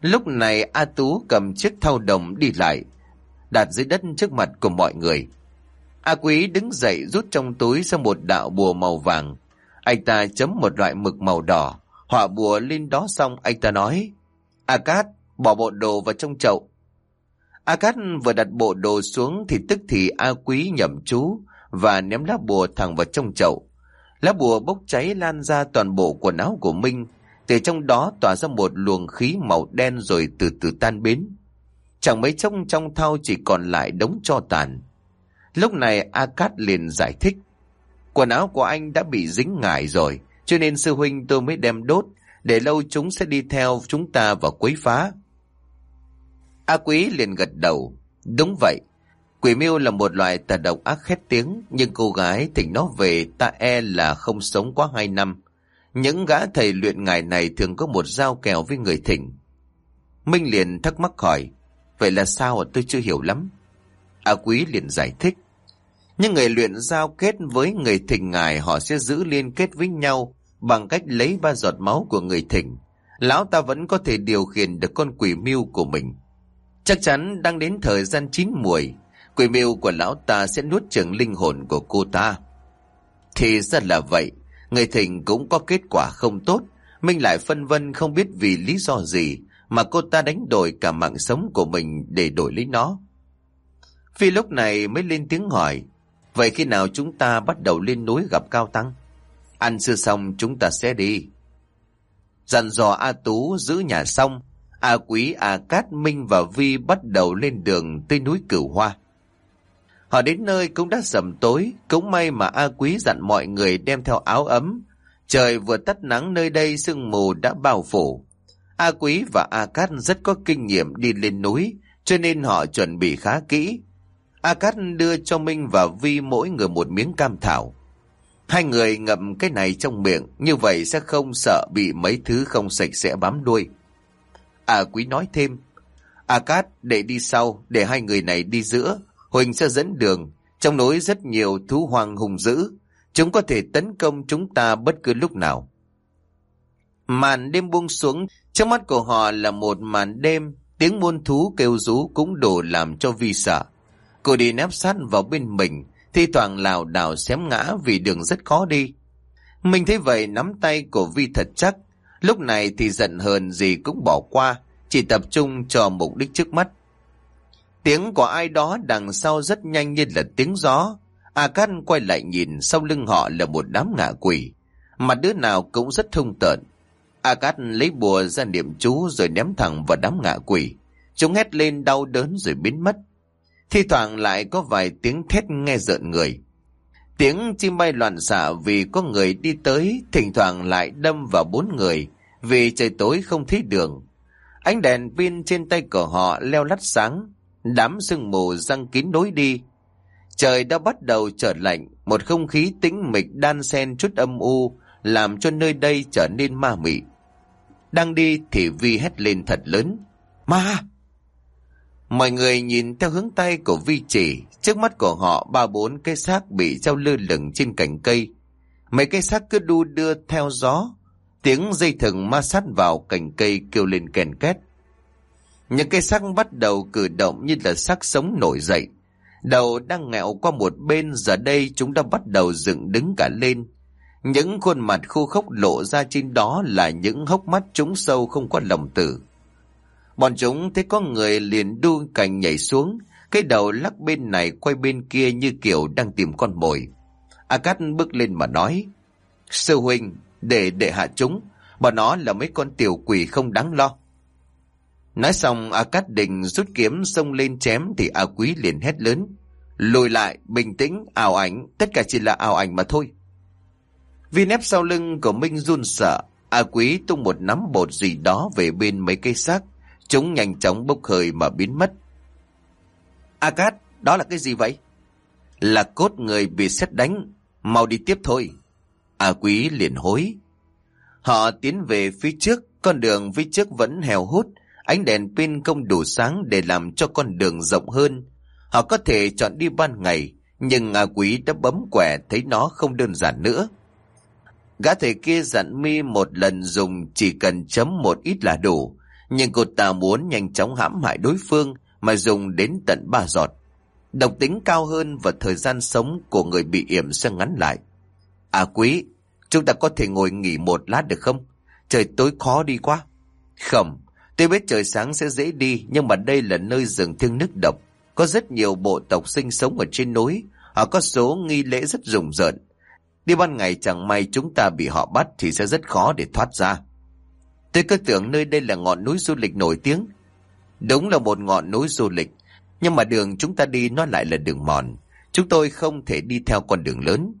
Lúc này A Tú cầm chiếc thau đồng đi lại, đặt dưới đất trước mặt của mọi người. A Quý đứng dậy rút trong túi ra một đạo bùa màu vàng. Anh ta chấm một loại mực màu đỏ, họa bùa lên đó xong anh ta nói, A Cát, bỏ bộ đồ vào trong chậu. A Cát vừa đặt bộ đồ xuống thì tức thì A Quý nhầm chú và ném lá bùa thẳng vào trong chậu. Lá bùa bốc cháy lan ra toàn bộ quần áo của Minh, từ trong đó tỏa ra một luồng khí màu đen rồi từ từ tan biến. Chẳng mấy chốc trong thau chỉ còn lại đống cho tàn. Lúc này Akat liền giải thích. Quần áo của anh đã bị dính ngải rồi, cho nên sư huynh tôi mới đem đốt, để lâu chúng sẽ đi theo chúng ta và quấy phá. A Quý liền gật đầu. Đúng vậy, quỷ miêu là một loại tà độc ác khét tiếng, nhưng cô gái thỉnh nó về ta e là không sống quá hai năm. Những gã thầy luyện ngài này thường có một giao kèo với người thỉnh. Minh liền thắc mắc hỏi, Vậy là sao tôi chưa hiểu lắm. A Quý liền giải thích. những người luyện giao kết với người thỉnh ngài họ sẽ giữ liên kết với nhau bằng cách lấy ba giọt máu của người thỉnh. Lão ta vẫn có thể điều khiển được con quỷ miêu của mình. Chắc chắn đang đến thời gian chín muồi, quỷ mưu của lão ta sẽ nuốt chửng linh hồn của cô ta. Thì ra là vậy, người thỉnh cũng có kết quả không tốt, Minh lại phân vân không biết vì lý do gì mà cô ta đánh đổi cả mạng sống của mình để đổi lấy nó. Phi lúc này mới lên tiếng hỏi, vậy khi nào chúng ta bắt đầu lên núi gặp Cao Tăng? Ăn xưa xong chúng ta sẽ đi. Dặn dò A Tú giữ nhà xong, A Quý, A Cát, Minh và Vi bắt đầu lên đường tới núi Cửu Hoa. Họ đến nơi cũng đã sầm tối, cũng may mà A Quý dặn mọi người đem theo áo ấm. Trời vừa tắt nắng nơi đây sương mù đã bao phủ. A Quý và A Cát rất có kinh nghiệm đi lên núi, cho nên họ chuẩn bị khá kỹ. A Cát đưa cho Minh và Vi mỗi người một miếng cam thảo. Hai người ngậm cái này trong miệng, như vậy sẽ không sợ bị mấy thứ không sạch sẽ bám đuôi. A Quý nói thêm, A Cát để đi sau, để hai người này đi giữa, Huỳnh sẽ dẫn đường, trong núi rất nhiều thú hoang hùng dữ, chúng có thể tấn công chúng ta bất cứ lúc nào. Màn đêm buông xuống, trong mắt của họ là một màn đêm, tiếng muôn thú kêu rú cũng đủ làm cho Vi sợ. Cô đi nép sát vào bên mình, thi thoảng lảo đảo xém ngã vì đường rất khó đi. Mình thấy vậy nắm tay của Vi thật chắc, lúc này thì giận hờn gì cũng bỏ qua, chỉ tập trung cho mục đích trước mắt. Tiếng của ai đó đằng sau rất nhanh như là tiếng gió. A Cát quay lại nhìn sau lưng họ là một đám ngạ quỷ. Mặt đứa nào cũng rất thông tợn. A Cát lấy bùa ra niệm chú rồi ném thẳng vào đám ngạ quỷ. Chúng hét lên đau đớn rồi biến mất. Thi thoảng lại có vài tiếng thét nghe rợn người. Tiếng chim bay loạn xạ vì có người đi tới, thỉnh thoảng lại đâm vào bốn người, vì trời tối không thấy đường. Ánh đèn pin trên tay của họ leo lắt sáng, đám sương mù răng kín nối đi. Trời đã bắt đầu trở lạnh, một không khí tĩnh mịch đan xen chút âm u, làm cho nơi đây trở nên ma mị. Đang đi thì Vi hét lên thật lớn. Ma! Mọi người nhìn theo hướng tay của Vi chỉ, trước mắt của họ ba bốn cái xác bị treo lơ lửng trên cành cây. Mấy cái xác cứ đu đưa theo gió, tiếng dây thừng ma sát vào cành cây kêu lên kèn két. Những cái xác bắt đầu cử động như là xác sống nổi dậy. Đầu đang ngẹo qua một bên giờ đây chúng đã bắt đầu dựng đứng cả lên. Những khuôn mặt khô khốc lộ ra trên đó là những hốc mắt trúng sâu không có lòng tử. Bọn chúng thấy có người liền đu cành nhảy xuống, cái đầu lắc bên này quay bên kia như kiểu đang tìm con mồi. Akat bước lên mà nói, Sư huynh, để để hạ chúng, bọn nó là mấy con tiểu quỷ không đáng lo. Nói xong A Cát Đình rút kiếm xông lên chém thì A Quý liền hét lớn. Lùi lại, bình tĩnh, ảo ảnh, tất cả chỉ là ảo ảnh mà thôi. Vì nép sau lưng của Minh run sợ, A Quý tung một nắm bột gì đó về bên mấy cây xác, chúng nhanh chóng bốc hơi mà biến mất. A Cát, đó là cái gì vậy? Là cốt người bị xét đánh, mau đi tiếp thôi. A Quý liền hối. Họ tiến về phía trước, con đường phía trước vẫn hèo hút, Ánh đèn pin không đủ sáng để làm cho con đường rộng hơn. Họ có thể chọn đi ban ngày, nhưng A Quý đã bấm quẻ thấy nó không đơn giản nữa. Gã thầy kia dặn mi một lần dùng chỉ cần chấm một ít là đủ, nhưng cô ta muốn nhanh chóng hãm hại đối phương mà dùng đến tận ba giọt. Độc tính cao hơn và thời gian sống của người bị yểm sẽ ngắn lại. À quý, chúng ta có thể ngồi nghỉ một lát được không? Trời tối khó đi quá. Không, Tôi biết trời sáng sẽ dễ đi, nhưng mà đây là nơi rừng thiêng nước độc. Có rất nhiều bộ tộc sinh sống ở trên núi, họ có số nghi lễ rất rùng rợn. Đi ban ngày chẳng may chúng ta bị họ bắt thì sẽ rất khó để thoát ra. Tôi cứ tưởng nơi đây là ngọn núi du lịch nổi tiếng. Đúng là một ngọn núi du lịch, nhưng mà đường chúng ta đi nó lại là đường mòn. Chúng tôi không thể đi theo con đường lớn.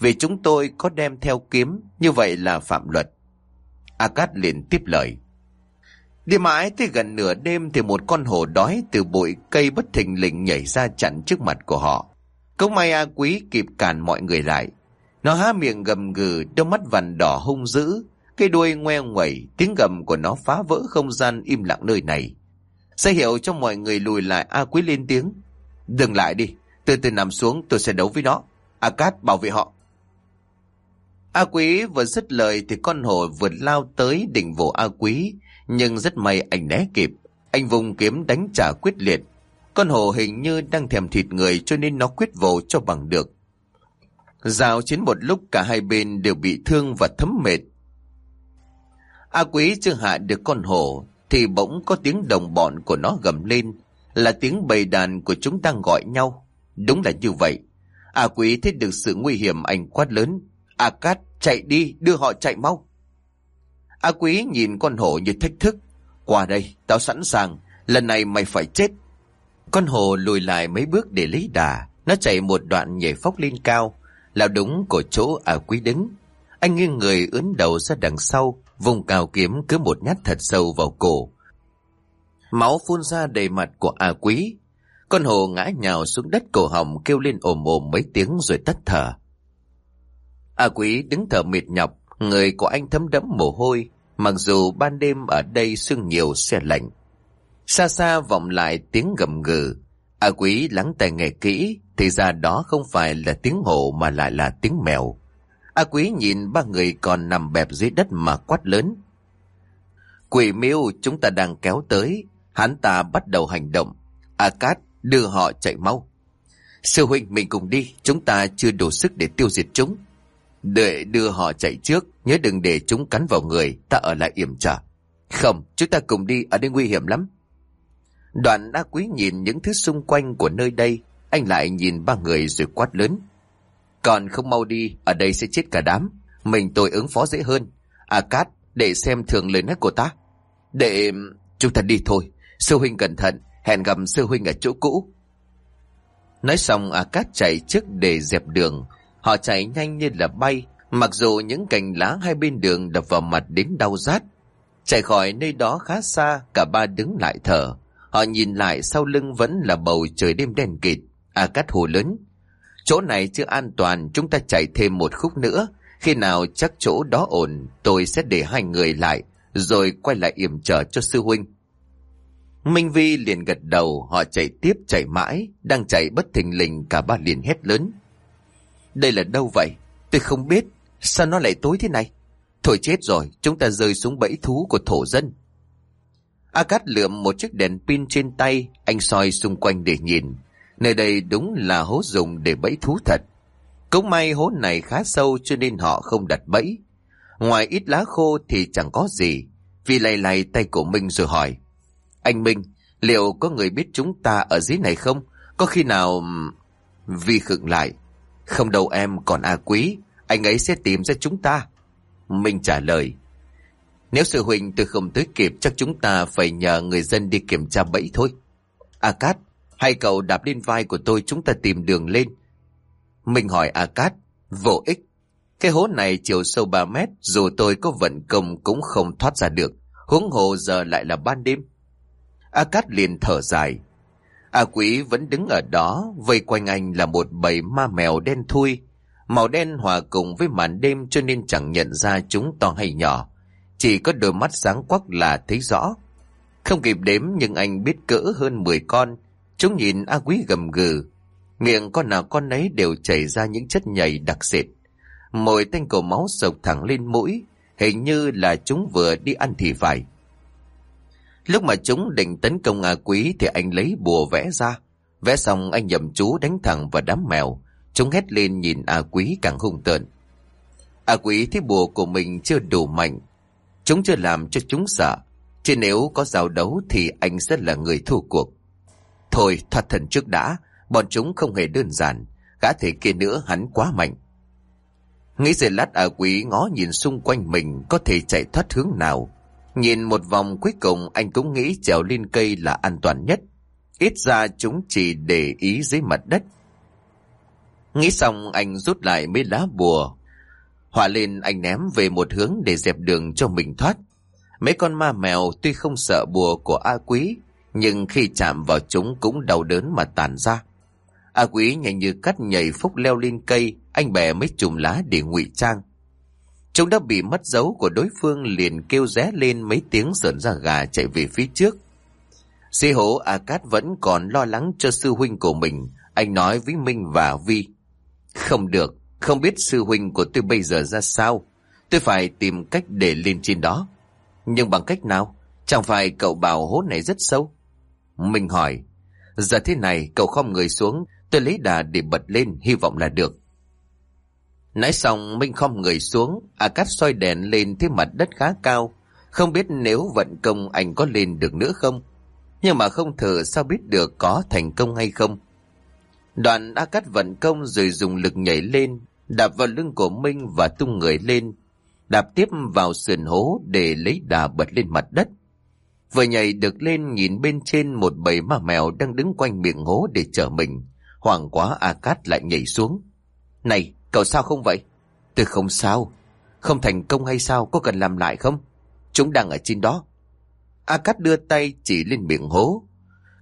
Vì chúng tôi có đem theo kiếm, như vậy là phạm luật. Akat liền tiếp lời. Đi mãi tới gần nửa đêm thì một con hổ đói từ bụi cây bất thình lình nhảy ra chặn trước mặt của họ. Cũng may A Quý kịp cản mọi người lại. Nó há miệng gầm gừ, đôi mắt vằn đỏ hung dữ, cây đuôi ngoe nguẩy, tiếng gầm của nó phá vỡ không gian im lặng nơi này. Sẽ hiểu cho mọi người lùi lại A Quý lên tiếng. Đừng lại đi, từ từ nằm xuống tôi sẽ đấu với nó. A Cát bảo vệ họ. A Quý vừa dứt lời thì con hổ vượt lao tới đỉnh vỗ A Quý, nhưng rất may anh né kịp. Anh vùng kiếm đánh trả quyết liệt. Con hổ hình như đang thèm thịt người cho nên nó quyết vồ cho bằng được. Giao chiến một lúc cả hai bên đều bị thương và thấm mệt. A Quý chưa hạ được con hổ thì bỗng có tiếng đồng bọn của nó gầm lên là tiếng bầy đàn của chúng đang gọi nhau. Đúng là như vậy. A Quý thấy được sự nguy hiểm anh quát lớn. A Cát chạy đi, đưa họ chạy mau. A Quý nhìn con hổ như thách thức. Qua đây, tao sẵn sàng lần này mày phải chết. Con hổ lùi lại mấy bước để lấy đà. Nó chạy một đoạn nhảy phóc lên cao là đúng của chỗ A Quý đứng. Anh nghiêng người ướn đầu ra đằng sau vùng cào kiếm cứ một nhát thật sâu vào cổ. Máu phun ra đầy mặt của A Quý. Con hồ ngã nhào xuống đất cổ họng kêu lên ồm ồm mấy tiếng rồi tắt thở. A Quý đứng thở mệt nhọc, người của anh thấm đẫm mồ hôi, mặc dù ban đêm ở đây sương nhiều xe lạnh. Xa xa vọng lại tiếng gầm gừ. A Quý lắng tai nghe kỹ, thì ra đó không phải là tiếng hổ mà lại là tiếng mèo. A Quý nhìn ba người còn nằm bẹp dưới đất mà quát lớn. Quỷ miêu chúng ta đang kéo tới, hắn ta bắt đầu hành động. A Cát đưa họ chạy mau. Sư huynh mình cùng đi, chúng ta chưa đủ sức để tiêu diệt chúng. Đợi đưa họ chạy trước, nhớ đừng để chúng cắn vào người, ta ở lại yểm trợ Không, chúng ta cùng đi, ở đây nguy hiểm lắm. Đoạn A Quý nhìn những thứ xung quanh của nơi đây, anh lại nhìn ba người rồi quát lớn. Còn không mau đi, ở đây sẽ chết cả đám. Mình tôi ứng phó dễ hơn. À Cát, để xem thường lời nói của ta. Để... Chúng ta đi thôi. Sư huynh cẩn thận, hẹn gặp sư huynh ở chỗ cũ. Nói xong A Cát chạy trước để dẹp đường. Họ chạy nhanh như là bay, mặc dù những cành lá hai bên đường đập vào mặt đến đau rát. Chạy khỏi nơi đó khá xa, cả ba đứng lại thở. Họ nhìn lại sau lưng vẫn là bầu trời đêm đen kịt. à Cát hồ lớn. Chỗ này chưa an toàn, chúng ta chạy thêm một khúc nữa. Khi nào chắc chỗ đó ổn, tôi sẽ để hai người lại, rồi quay lại yểm trợ cho sư huynh. Minh Vi liền gật đầu, họ chạy tiếp chạy mãi, đang chạy bất thình lình cả ba liền hét lớn. Đây là đâu vậy? Tôi không biết, sao nó lại tối thế này? Thôi chết rồi, chúng ta rơi xuống bẫy thú của thổ dân. A lượm một chiếc đèn pin trên tay, anh soi xung quanh để nhìn. Nơi đây đúng là hố dùng để bẫy thú thật. Cũng may hố này khá sâu cho nên họ không đặt bẫy. Ngoài ít lá khô thì chẳng có gì. Vì lầy lầy tay của Minh rồi hỏi. Anh Minh, liệu có người biết chúng ta ở dưới này không? Có khi nào... Vì khựng lại. Không đâu em còn A Quý. Anh ấy sẽ tìm ra chúng ta. Minh trả lời. Nếu sự huynh tôi không tới kịp chắc chúng ta phải nhờ người dân đi kiểm tra bẫy thôi. A Cát, hai cậu đạp lên vai của tôi chúng ta tìm đường lên. Mình hỏi A Cát, vô ích. Cái hố này chiều sâu 3 mét, dù tôi có vận công cũng không thoát ra được. Huống hồ giờ lại là ban đêm. A Cát liền thở dài. A quỷ vẫn đứng ở đó, vây quanh anh là một bầy ma mèo đen thui. Màu đen hòa cùng với màn đêm cho nên chẳng nhận ra chúng to hay nhỏ. Chỉ có đôi mắt sáng quắc là thấy rõ. Không kịp đếm nhưng anh biết cỡ hơn 10 con, Chúng nhìn A Quý gầm gừ, miệng con nào con nấy đều chảy ra những chất nhầy đặc sệt. Mồi tanh cổ máu sộc thẳng lên mũi, hình như là chúng vừa đi ăn thì phải. Lúc mà chúng định tấn công A Quý thì anh lấy bùa vẽ ra. Vẽ xong anh nhầm chú đánh thẳng vào đám mèo. Chúng hét lên nhìn A Quý càng hung tợn. A Quý thấy bùa của mình chưa đủ mạnh. Chúng chưa làm cho chúng sợ. Chứ nếu có giao đấu thì anh sẽ là người thua cuộc. Thôi thoát thần trước đã, bọn chúng không hề đơn giản, gã thể kia nữa hắn quá mạnh. Nghĩ giây lát a quý ngó nhìn xung quanh mình có thể chạy thoát hướng nào. Nhìn một vòng cuối cùng anh cũng nghĩ trèo lên cây là an toàn nhất. Ít ra chúng chỉ để ý dưới mặt đất. Nghĩ xong anh rút lại mấy lá bùa. Hỏa lên anh ném về một hướng để dẹp đường cho mình thoát. Mấy con ma mèo tuy không sợ bùa của A Quý nhưng khi chạm vào chúng cũng đau đớn mà tàn ra. A quý nhanh như cắt nhảy phúc leo lên cây, anh bè mấy chùm lá để ngụy trang. Chúng đã bị mất dấu của đối phương liền kêu ré lên mấy tiếng sợn ra gà chạy về phía trước. Sĩ hổ A Cát vẫn còn lo lắng cho sư huynh của mình. Anh nói với Minh và Vi. Không được, không biết sư huynh của tôi bây giờ ra sao. Tôi phải tìm cách để lên trên đó. Nhưng bằng cách nào? Chẳng phải cậu bảo hố này rất sâu? Minh hỏi. Giờ thế này cậu không người xuống, tôi lấy đà để bật lên, hy vọng là được. Nói xong Minh không người xuống, A Cát soi đèn lên thấy mặt đất khá cao. Không biết nếu vận công anh có lên được nữa không? Nhưng mà không thử sao biết được có thành công hay không. Đoạn A Cát vận công rồi dùng lực nhảy lên, đạp vào lưng của Minh và tung người lên, đạp tiếp vào sườn hố để lấy đà bật lên mặt đất. Vừa nhảy được lên nhìn bên trên một bầy ma mèo đang đứng quanh miệng hố để chờ mình. Hoàng quá A Cát lại nhảy xuống. Này, cậu sao không vậy? Tôi không sao. Không thành công hay sao, có cần làm lại không? Chúng đang ở trên đó. A Cát đưa tay chỉ lên miệng hố.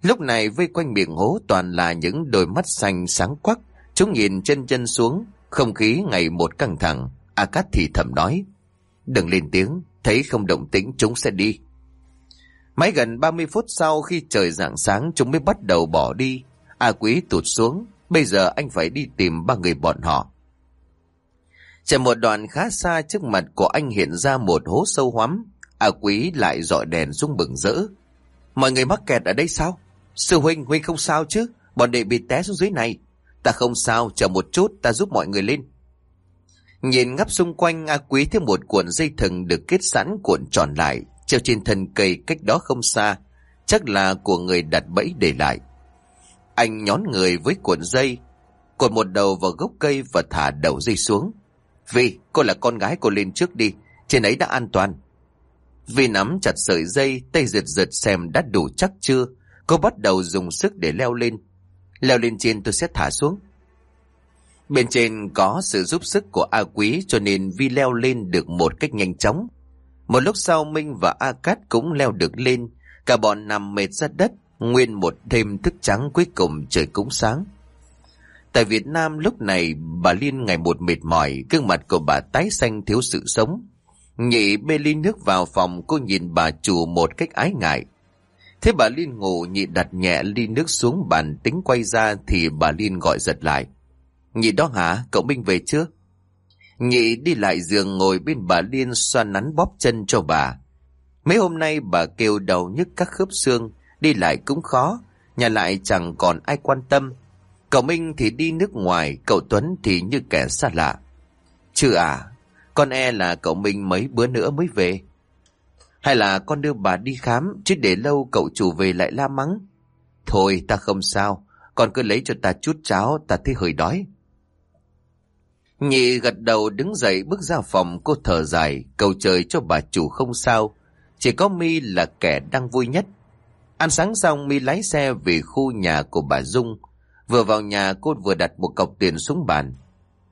Lúc này vây quanh miệng hố toàn là những đôi mắt xanh sáng quắc. Chúng nhìn chân chân xuống, không khí ngày một căng thẳng. A Cát thì thầm nói. Đừng lên tiếng, thấy không động tĩnh chúng sẽ đi. mấy gần 30 phút sau khi trời rạng sáng chúng mới bắt đầu bỏ đi. A Quý tụt xuống, bây giờ anh phải đi tìm ba người bọn họ. Chạy một đoạn khá xa trước mặt của anh hiện ra một hố sâu hoắm. A Quý lại dọi đèn rung bừng rỡ. Mọi người mắc kẹt ở đây sao? Sư huynh, huynh không sao chứ? Bọn đệ bị té xuống dưới này. Ta không sao, chờ một chút, ta giúp mọi người lên. Nhìn ngắp xung quanh A Quý thấy một cuộn dây thừng được kết sẵn cuộn tròn lại, treo trên thân cây cách đó không xa, chắc là của người đặt bẫy để lại. Anh nhón người với cuộn dây, cột một đầu vào gốc cây và thả đầu dây xuống. Vi, cô là con gái cô lên trước đi, trên ấy đã an toàn. Vi nắm chặt sợi dây, tay giật giật xem đã đủ chắc chưa, cô bắt đầu dùng sức để leo lên. Leo lên trên tôi sẽ thả xuống. Bên trên có sự giúp sức của A Quý cho nên Vi leo lên được một cách nhanh chóng. Một lúc sau Minh và A Cát cũng leo được lên, cả bọn nằm mệt ra đất, nguyên một đêm thức trắng cuối cùng trời cũng sáng. Tại Việt Nam lúc này bà Liên ngày một mệt mỏi, gương mặt của bà tái xanh thiếu sự sống. Nhị bê ly nước vào phòng cô nhìn bà chủ một cách ái ngại. Thế bà Liên ngủ nhị đặt nhẹ ly nước xuống bàn tính quay ra thì bà Liên gọi giật lại. Nhị đó hả? Cậu Minh về chưa? Nhị đi lại giường ngồi bên bà Liên xoa nắn bóp chân cho bà. Mấy hôm nay bà kêu đầu nhức các khớp xương, đi lại cũng khó, nhà lại chẳng còn ai quan tâm. Cậu Minh thì đi nước ngoài, cậu Tuấn thì như kẻ xa lạ. Chứ à, con e là cậu Minh mấy bữa nữa mới về. Hay là con đưa bà đi khám, chứ để lâu cậu chủ về lại la mắng. Thôi ta không sao, con cứ lấy cho ta chút cháo, ta thấy hơi đói. Nhị gật đầu đứng dậy bước ra phòng cô thở dài, cầu trời cho bà chủ không sao. Chỉ có mi là kẻ đang vui nhất. Ăn sáng xong mi lái xe về khu nhà của bà Dung. Vừa vào nhà cô vừa đặt một cọc tiền xuống bàn.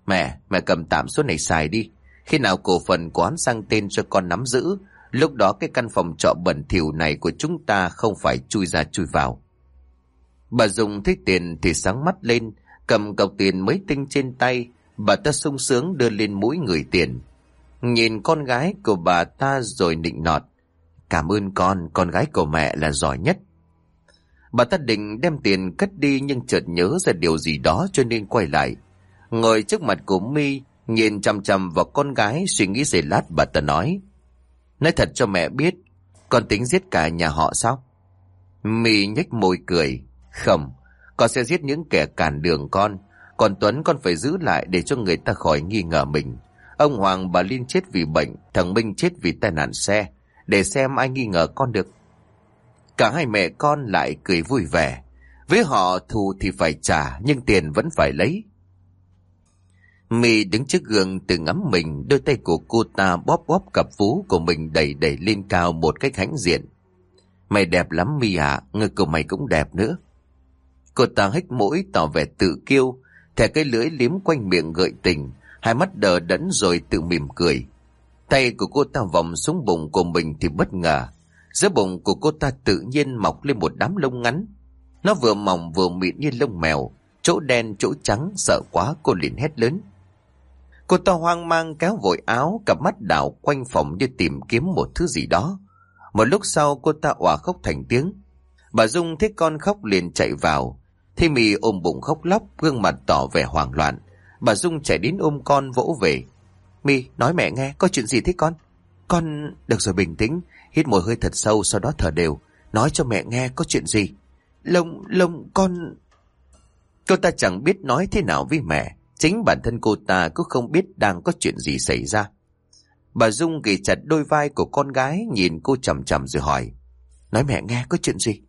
Mẹ, mẹ cầm tạm số này xài đi. Khi nào cổ phần của hắn sang tên cho con nắm giữ, lúc đó cái căn phòng trọ bẩn thỉu này của chúng ta không phải chui ra chui vào. Bà Dung thấy tiền thì sáng mắt lên, cầm cọc tiền mới tinh trên tay, Bà ta sung sướng đưa lên mũi người tiền. Nhìn con gái của bà ta rồi nịnh nọt. Cảm ơn con, con gái của mẹ là giỏi nhất. Bà ta định đem tiền cất đi nhưng chợt nhớ ra điều gì đó cho nên quay lại. Ngồi trước mặt của mi nhìn chằm chằm vào con gái suy nghĩ giây lát bà ta nói. Nói thật cho mẹ biết, con tính giết cả nhà họ sao? mi nhếch môi cười. Không, con sẽ giết những kẻ cản đường con, còn Tuấn con phải giữ lại để cho người ta khỏi nghi ngờ mình. Ông Hoàng bà Liên chết vì bệnh, thằng Minh chết vì tai nạn xe. Để xem ai nghi ngờ con được. Cả hai mẹ con lại cười vui vẻ. Với họ thù thì phải trả, nhưng tiền vẫn phải lấy. mì đứng trước gương tự ngắm mình, đôi tay của cô ta bóp bóp cặp vú của mình đẩy đẩy lên cao một cách hãnh diện. Mày đẹp lắm Mi ạ, à, người của mày cũng đẹp nữa. Cô ta hít mũi tỏ vẻ tự kiêu, thẻ cái lưỡi liếm quanh miệng gợi tình, hai mắt đờ đẫn rồi tự mỉm cười. Tay của cô ta vòng xuống bụng của mình thì bất ngờ. Giữa bụng của cô ta tự nhiên mọc lên một đám lông ngắn. Nó vừa mỏng vừa mịn như lông mèo, chỗ đen chỗ trắng sợ quá cô liền hét lớn. Cô ta hoang mang kéo vội áo, cặp mắt đảo quanh phòng như tìm kiếm một thứ gì đó. Một lúc sau cô ta òa khóc thành tiếng. Bà Dung thấy con khóc liền chạy vào. Thi mì ôm bụng khóc lóc, gương mặt tỏ vẻ hoảng loạn. Bà Dung chạy đến ôm con vỗ về. Mi nói mẹ nghe, có chuyện gì thế con? Con... Được rồi bình tĩnh, hít một hơi thật sâu sau đó thở đều. Nói cho mẹ nghe có chuyện gì. Lông, lông, con... Cô ta chẳng biết nói thế nào với mẹ. Chính bản thân cô ta cũng không biết đang có chuyện gì xảy ra. Bà Dung ghi chặt đôi vai của con gái nhìn cô chầm chầm rồi hỏi. Nói mẹ nghe có chuyện gì?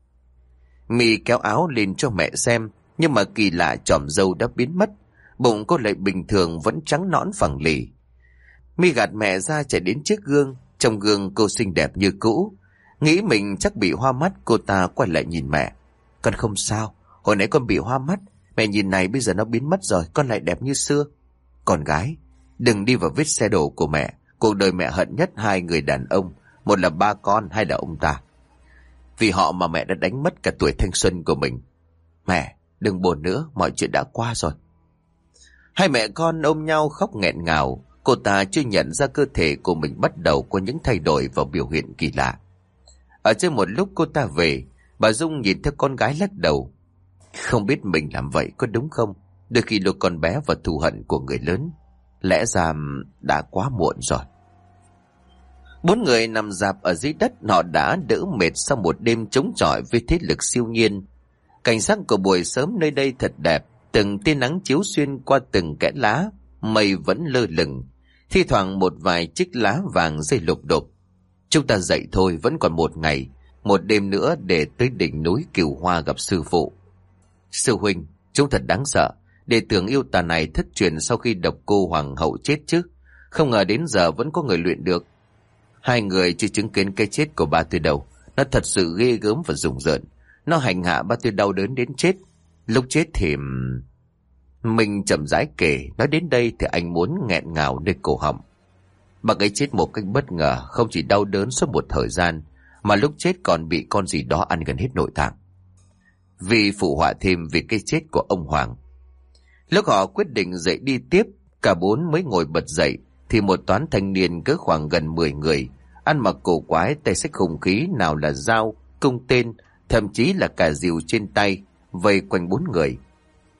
Mì kéo áo lên cho mẹ xem, nhưng mà kỳ lạ tròm dâu đã biến mất. Bụng cô lại bình thường vẫn trắng nõn phẳng lì. Mi gạt mẹ ra chạy đến chiếc gương, trong gương cô xinh đẹp như cũ. Nghĩ mình chắc bị hoa mắt, cô ta quay lại nhìn mẹ. Con không sao, hồi nãy con bị hoa mắt, mẹ nhìn này bây giờ nó biến mất rồi, con lại đẹp như xưa. Con gái, đừng đi vào vết xe đổ của mẹ, cuộc đời mẹ hận nhất hai người đàn ông, một là ba con, hai là ông ta. Vì họ mà mẹ đã đánh mất cả tuổi thanh xuân của mình. Mẹ, đừng buồn nữa, mọi chuyện đã qua rồi. Hai mẹ con ôm nhau khóc nghẹn ngào, cô ta chưa nhận ra cơ thể của mình bắt đầu có những thay đổi và biểu hiện kỳ lạ. Ở trên một lúc cô ta về, bà Dung nhìn theo con gái lắc đầu. Không biết mình làm vậy có đúng không? Đôi khi lôi con bé và thù hận của người lớn. Lẽ ra đã quá muộn rồi. Bốn người nằm dạp ở dưới đất họ đã đỡ mệt sau một đêm chống chọi với thế lực siêu nhiên. Cảnh sắc của buổi sớm nơi đây thật đẹp, từng tia nắng chiếu xuyên qua từng kẽ lá, mây vẫn lơ lửng, thi thoảng một vài chiếc lá vàng rơi lục đục. Chúng ta dậy thôi vẫn còn một ngày, một đêm nữa để tới đỉnh núi Kiều Hoa gặp sư phụ. Sư huynh, chúng thật đáng sợ, đệ tưởng yêu tà này thất truyền sau khi độc cô hoàng hậu chết chứ, không ngờ đến giờ vẫn có người luyện được. Hai người chưa chứng kiến cái chết của ba tôi đầu, Nó thật sự ghê gớm và rùng rợn. Nó hành hạ ba tôi đau đớn đến chết. Lúc chết thì... Mình chậm rãi kể, nói đến đây thì anh muốn nghẹn ngào nơi cổ họng. Bà ấy chết một cách bất ngờ, không chỉ đau đớn suốt một thời gian, mà lúc chết còn bị con gì đó ăn gần hết nội tạng. Vì phụ họa thêm vì cái chết của ông Hoàng. Lúc họ quyết định dậy đi tiếp, cả bốn mới ngồi bật dậy, thì một toán thanh niên cỡ khoảng gần 10 người, ăn mặc cổ quái tay sách khủng khí nào là dao, cung tên, thậm chí là cả diều trên tay, vây quanh bốn người.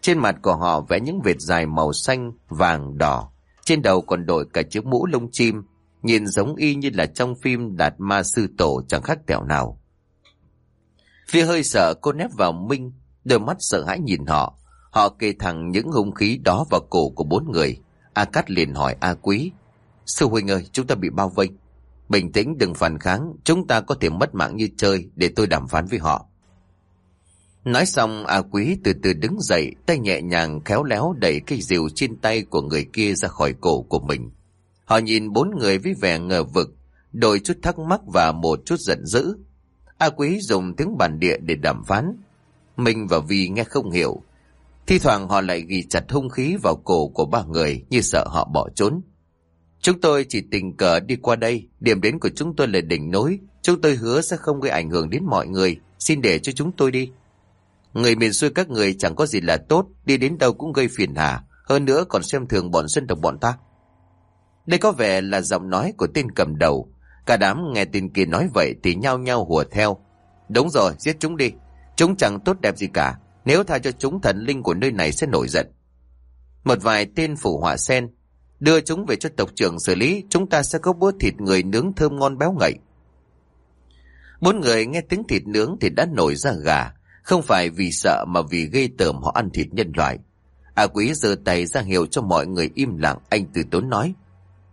Trên mặt của họ vẽ những vệt dài màu xanh, vàng, đỏ, trên đầu còn đội cả chiếc mũ lông chim, nhìn giống y như là trong phim Đạt Ma Sư Tổ chẳng khác tẹo nào. Phía hơi sợ cô nép vào Minh, đôi mắt sợ hãi nhìn họ. Họ kê thẳng những hung khí đó vào cổ của bốn người. A Cát liền hỏi A Quý. Sư huynh ơi, chúng ta bị bao vây. Bình tĩnh đừng phản kháng, chúng ta có thể mất mạng như chơi để tôi đàm phán với họ. Nói xong A Quý từ từ đứng dậy, tay nhẹ nhàng khéo léo đẩy cây rìu trên tay của người kia ra khỏi cổ của mình. Họ nhìn bốn người với vẻ ngờ vực, đôi chút thắc mắc và một chút giận dữ. A Quý dùng tiếng bản địa để đàm phán. Minh và Vi nghe không hiểu. Thi thoảng họ lại ghi chặt hung khí vào cổ của ba người như sợ họ bỏ trốn. Chúng tôi chỉ tình cờ đi qua đây, điểm đến của chúng tôi là đỉnh núi. Chúng tôi hứa sẽ không gây ảnh hưởng đến mọi người, xin để cho chúng tôi đi. Người miền xuôi các người chẳng có gì là tốt, đi đến đâu cũng gây phiền hà, hơn nữa còn xem thường bọn dân tộc bọn ta. Đây có vẻ là giọng nói của tên cầm đầu. Cả đám nghe tin kia nói vậy thì nhao nhao hùa theo. Đúng rồi, giết chúng đi. Chúng chẳng tốt đẹp gì cả. Nếu tha cho chúng thần linh của nơi này sẽ nổi giận. Một vài tên phủ hỏa sen Đưa chúng về cho tộc trưởng xử lý, chúng ta sẽ có bữa thịt người nướng thơm ngon béo ngậy. Bốn người nghe tiếng thịt nướng thì đã nổi ra gà, không phải vì sợ mà vì gây tởm họ ăn thịt nhân loại. A quý giơ tay ra hiệu cho mọi người im lặng, anh từ tốn nói.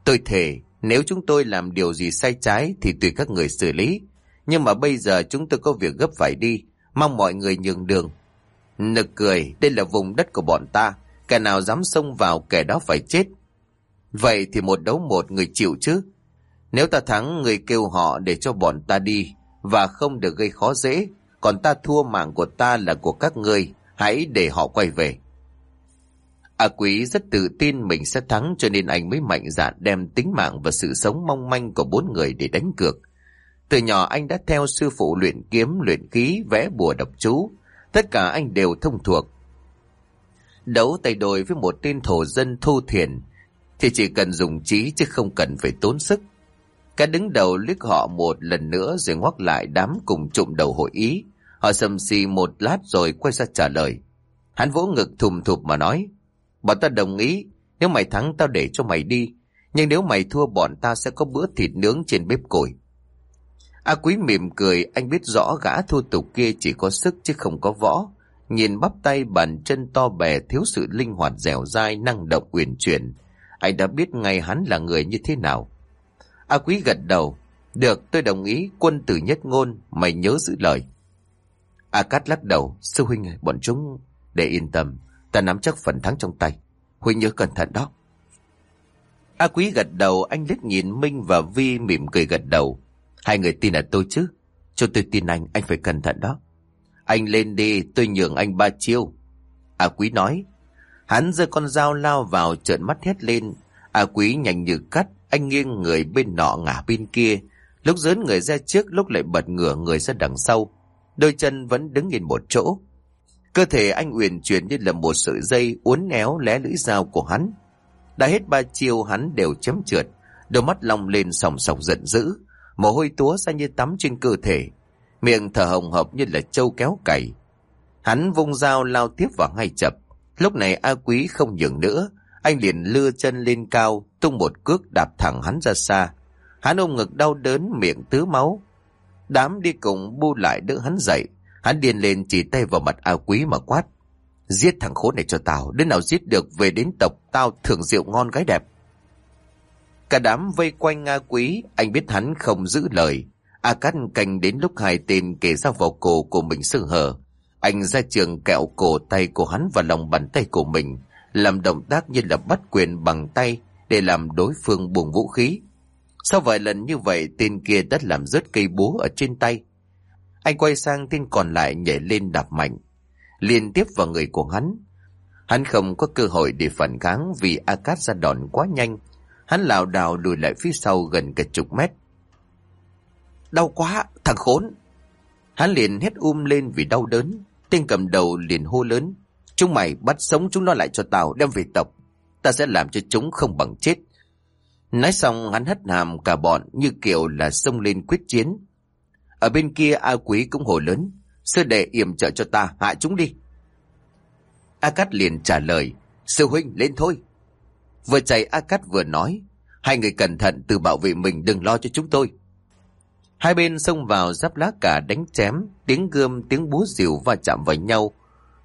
Tôi thề, nếu chúng tôi làm điều gì sai trái thì tùy các người xử lý. Nhưng mà bây giờ chúng tôi có việc gấp phải đi, mong mọi người nhường đường. Nực cười, đây là vùng đất của bọn ta, kẻ nào dám xông vào kẻ đó phải chết. Vậy thì một đấu một người chịu chứ. Nếu ta thắng người kêu họ để cho bọn ta đi và không được gây khó dễ, còn ta thua mạng của ta là của các ngươi, hãy để họ quay về. A Quý rất tự tin mình sẽ thắng cho nên anh mới mạnh dạn đem tính mạng và sự sống mong manh của bốn người để đánh cược. Từ nhỏ anh đã theo sư phụ luyện kiếm, luyện khí, vẽ bùa độc chú. Tất cả anh đều thông thuộc. Đấu tay đôi với một tên thổ dân thu thiền thì chỉ cần dùng trí chứ không cần phải tốn sức. Cả đứng đầu liếc họ một lần nữa rồi ngoắc lại đám cùng trụm đầu hội ý. Họ sầm xì một lát rồi quay ra trả lời. Hắn vỗ ngực thùm thụp mà nói. Bọn ta đồng ý, nếu mày thắng tao để cho mày đi. Nhưng nếu mày thua bọn ta sẽ có bữa thịt nướng trên bếp củi. A quý mỉm cười, anh biết rõ gã thua tục kia chỉ có sức chứ không có võ. Nhìn bắp tay bàn chân to bè thiếu sự linh hoạt dẻo dai, năng động uyển chuyển. Anh đã biết ngay hắn là người như thế nào. A quý gật đầu. Được, tôi đồng ý, quân tử nhất ngôn, mày nhớ giữ lời. A cát lắc đầu, sư huynh bọn chúng, để yên tâm, ta nắm chắc phần thắng trong tay. Huynh nhớ cẩn thận đó. A quý gật đầu, anh liếc nhìn Minh và Vi mỉm cười gật đầu. Hai người tin là tôi chứ? Cho tôi tin anh, anh phải cẩn thận đó. Anh lên đi, tôi nhường anh ba chiêu. A quý nói. Hắn giơ con dao lao vào trợn mắt hét lên. A quý nhanh như cắt, anh nghiêng người bên nọ ngả bên kia. Lúc dớn người ra trước, lúc lại bật ngửa người ra đằng sau. Đôi chân vẫn đứng yên một chỗ. Cơ thể anh uyển chuyển như là một sợi dây uốn éo lé lưỡi dao của hắn. Đã hết ba chiêu hắn đều chấm trượt, đôi mắt long lên sòng sòng giận dữ, mồ hôi túa ra như tắm trên cơ thể, miệng thở hồng hộc như là trâu kéo cày. Hắn vung dao lao tiếp vào ngay chập. Lúc này A Quý không nhường nữa, anh liền lưa chân lên cao, tung một cước đạp thẳng hắn ra xa. Hắn ôm ngực đau đớn, miệng tứ máu. Đám đi cùng bu lại đỡ hắn dậy. Hắn điên lên chỉ tay vào mặt A Quý mà quát. Giết thằng khốn này cho tao, đến nào giết được về đến tộc tao thưởng rượu ngon gái đẹp. Cả đám vây quanh A Quý, anh biết hắn không giữ lời. A Cát canh đến lúc hai tên kể ra vào cổ của mình sưng hở. Anh ra trường kẹo cổ tay của hắn vào lòng bàn tay của mình, làm động tác như là bắt quyền bằng tay để làm đối phương buông vũ khí. Sau vài lần như vậy, tên kia đã làm rớt cây búa ở trên tay. Anh quay sang tên còn lại nhảy lên đạp mạnh, liên tiếp vào người của hắn. Hắn không có cơ hội để phản kháng vì Akat ra đòn quá nhanh. Hắn lảo đảo lùi lại phía sau gần cả chục mét. Đau quá, thằng khốn! Hắn liền hét um lên vì đau đớn. Tên cầm đầu liền hô lớn. Chúng mày bắt sống chúng nó lại cho tao đem về tộc. Ta sẽ làm cho chúng không bằng chết. Nói xong hắn hất hàm cả bọn như kiểu là xông lên quyết chiến. Ở bên kia A Quý cũng hồ lớn. Sư đệ yểm trợ cho ta, hạ chúng đi. A Cát liền trả lời, sư huynh lên thôi. Vừa chạy A Cát vừa nói, hai người cẩn thận tự bảo vệ mình đừng lo cho chúng tôi. Hai bên xông vào giáp lá cả đánh chém, tiếng gươm, tiếng búa rìu va chạm vào nhau.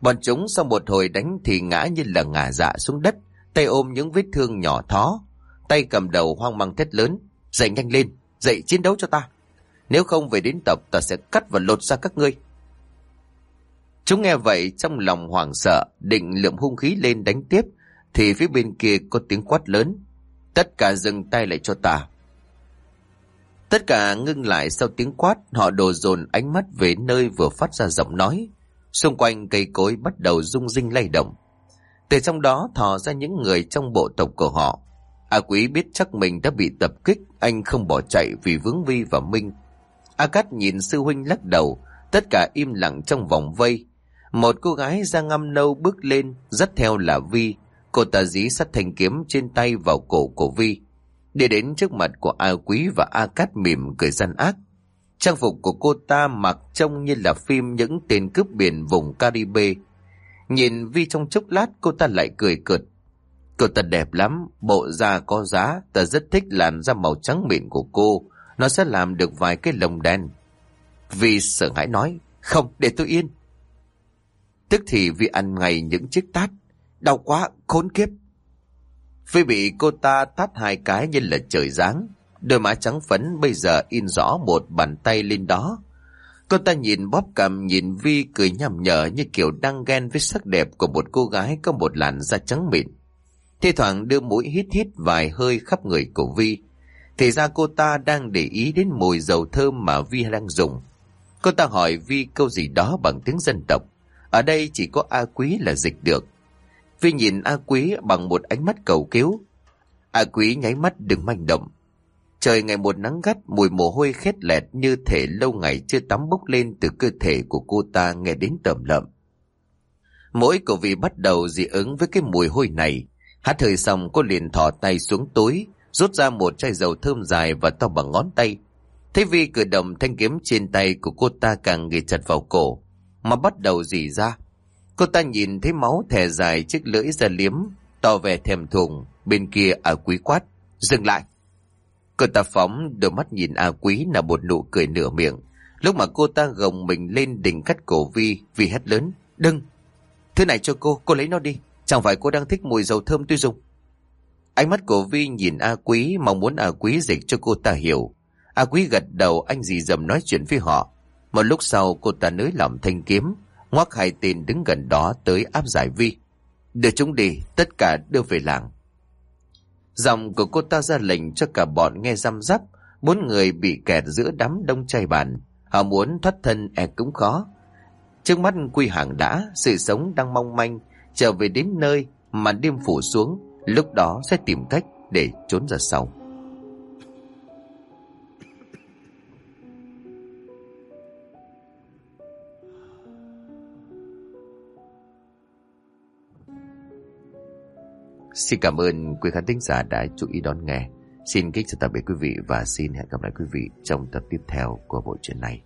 Bọn chúng sau một hồi đánh thì ngã như là ngả dạ xuống đất, tay ôm những vết thương nhỏ thó. Tay cầm đầu hoang mang thét lớn, dậy nhanh lên, dậy chiến đấu cho ta. Nếu không về đến tập ta sẽ cắt và lột ra các ngươi. Chúng nghe vậy trong lòng hoảng sợ, định lượm hung khí lên đánh tiếp, thì phía bên kia có tiếng quát lớn. Tất cả dừng tay lại cho ta. Tất cả ngưng lại sau tiếng quát, họ đổ dồn ánh mắt về nơi vừa phát ra giọng nói. Xung quanh cây cối bắt đầu rung rinh lay động. Từ trong đó thò ra những người trong bộ tộc của họ. A quý biết chắc mình đã bị tập kích, anh không bỏ chạy vì vướng Vi và Minh. A Cát nhìn sư huynh lắc đầu, tất cả im lặng trong vòng vây. Một cô gái da ngăm nâu bước lên, dắt theo là Vi. Cô ta dí sắt thanh kiếm trên tay vào cổ của Vi. Đi đến trước mặt của A Quý và A Cát mỉm cười gian ác. Trang phục của cô ta mặc trông như là phim những tên cướp biển vùng Caribe. Nhìn Vi trong chốc lát cô ta lại cười cợt. Cô ta đẹp lắm, bộ da có giá, ta rất thích làn da màu trắng mịn của cô. Nó sẽ làm được vài cái lồng đen. Vi sợ hãi nói, không, để tôi yên. Tức thì Vi ăn ngay những chiếc tát. Đau quá, khốn kiếp. Vi bị cô ta tát hai cái như là trời giáng. Đôi má trắng phấn bây giờ in rõ một bàn tay lên đó. Cô ta nhìn bóp cầm nhìn Vi cười nhằm nhở như kiểu đang ghen với sắc đẹp của một cô gái có một làn da trắng mịn. Thi thoảng đưa mũi hít hít vài hơi khắp người của Vi. Thì ra cô ta đang để ý đến mùi dầu thơm mà Vi đang dùng. Cô ta hỏi Vi câu gì đó bằng tiếng dân tộc. Ở đây chỉ có A Quý là dịch được. Vi nhìn A Quý bằng một ánh mắt cầu cứu. A Quý nháy mắt đừng manh động. Trời ngày một nắng gắt, mùi mồ hôi khét lẹt như thể lâu ngày chưa tắm bốc lên từ cơ thể của cô ta nghe đến tầm lợm. Mỗi cậu vị bắt đầu dị ứng với cái mùi hôi này. Hát hơi xong cô liền thỏ tay xuống túi, rút ra một chai dầu thơm dài và to bằng ngón tay. Thế Vi cử động thanh kiếm trên tay của cô ta càng ghi chặt vào cổ. mà bắt đầu dì ra. Cô ta nhìn thấy máu thẻ dài chiếc lưỡi ra liếm, to vẻ thèm thùng, bên kia à quý quát. Dừng lại! Cô ta phóng đôi mắt nhìn A Quý là một nụ cười nửa miệng. Lúc mà cô ta gồng mình lên đỉnh cắt cổ Vi, Vi hét lớn. Đừng! Thứ này cho cô, cô lấy nó đi. Chẳng phải cô đang thích mùi dầu thơm tuy dùng. Ánh mắt của Vi nhìn A Quý mong muốn A Quý dịch cho cô ta hiểu. A Quý gật đầu anh dì dầm nói chuyện với họ. Một lúc sau cô ta nới lỏng thanh kiếm, Ngoác hai tên đứng gần đó tới áp giải Vi. Đưa chúng đi, tất cả đưa về làng. Giọng của cô ta ra lệnh cho cả bọn nghe răm rắp, bốn người bị kẹt giữa đám đông chay bàn. Họ muốn thoát thân e cũng khó. Trước mắt quy hàng đã, sự sống đang mong manh, trở về đến nơi mà đêm phủ xuống, lúc đó sẽ tìm cách để trốn ra sau. Xin cảm ơn quý khán thính giả đã chú ý đón nghe. Xin kính chào tạm biệt quý vị và xin hẹn gặp lại quý vị trong tập tiếp theo của bộ truyện này.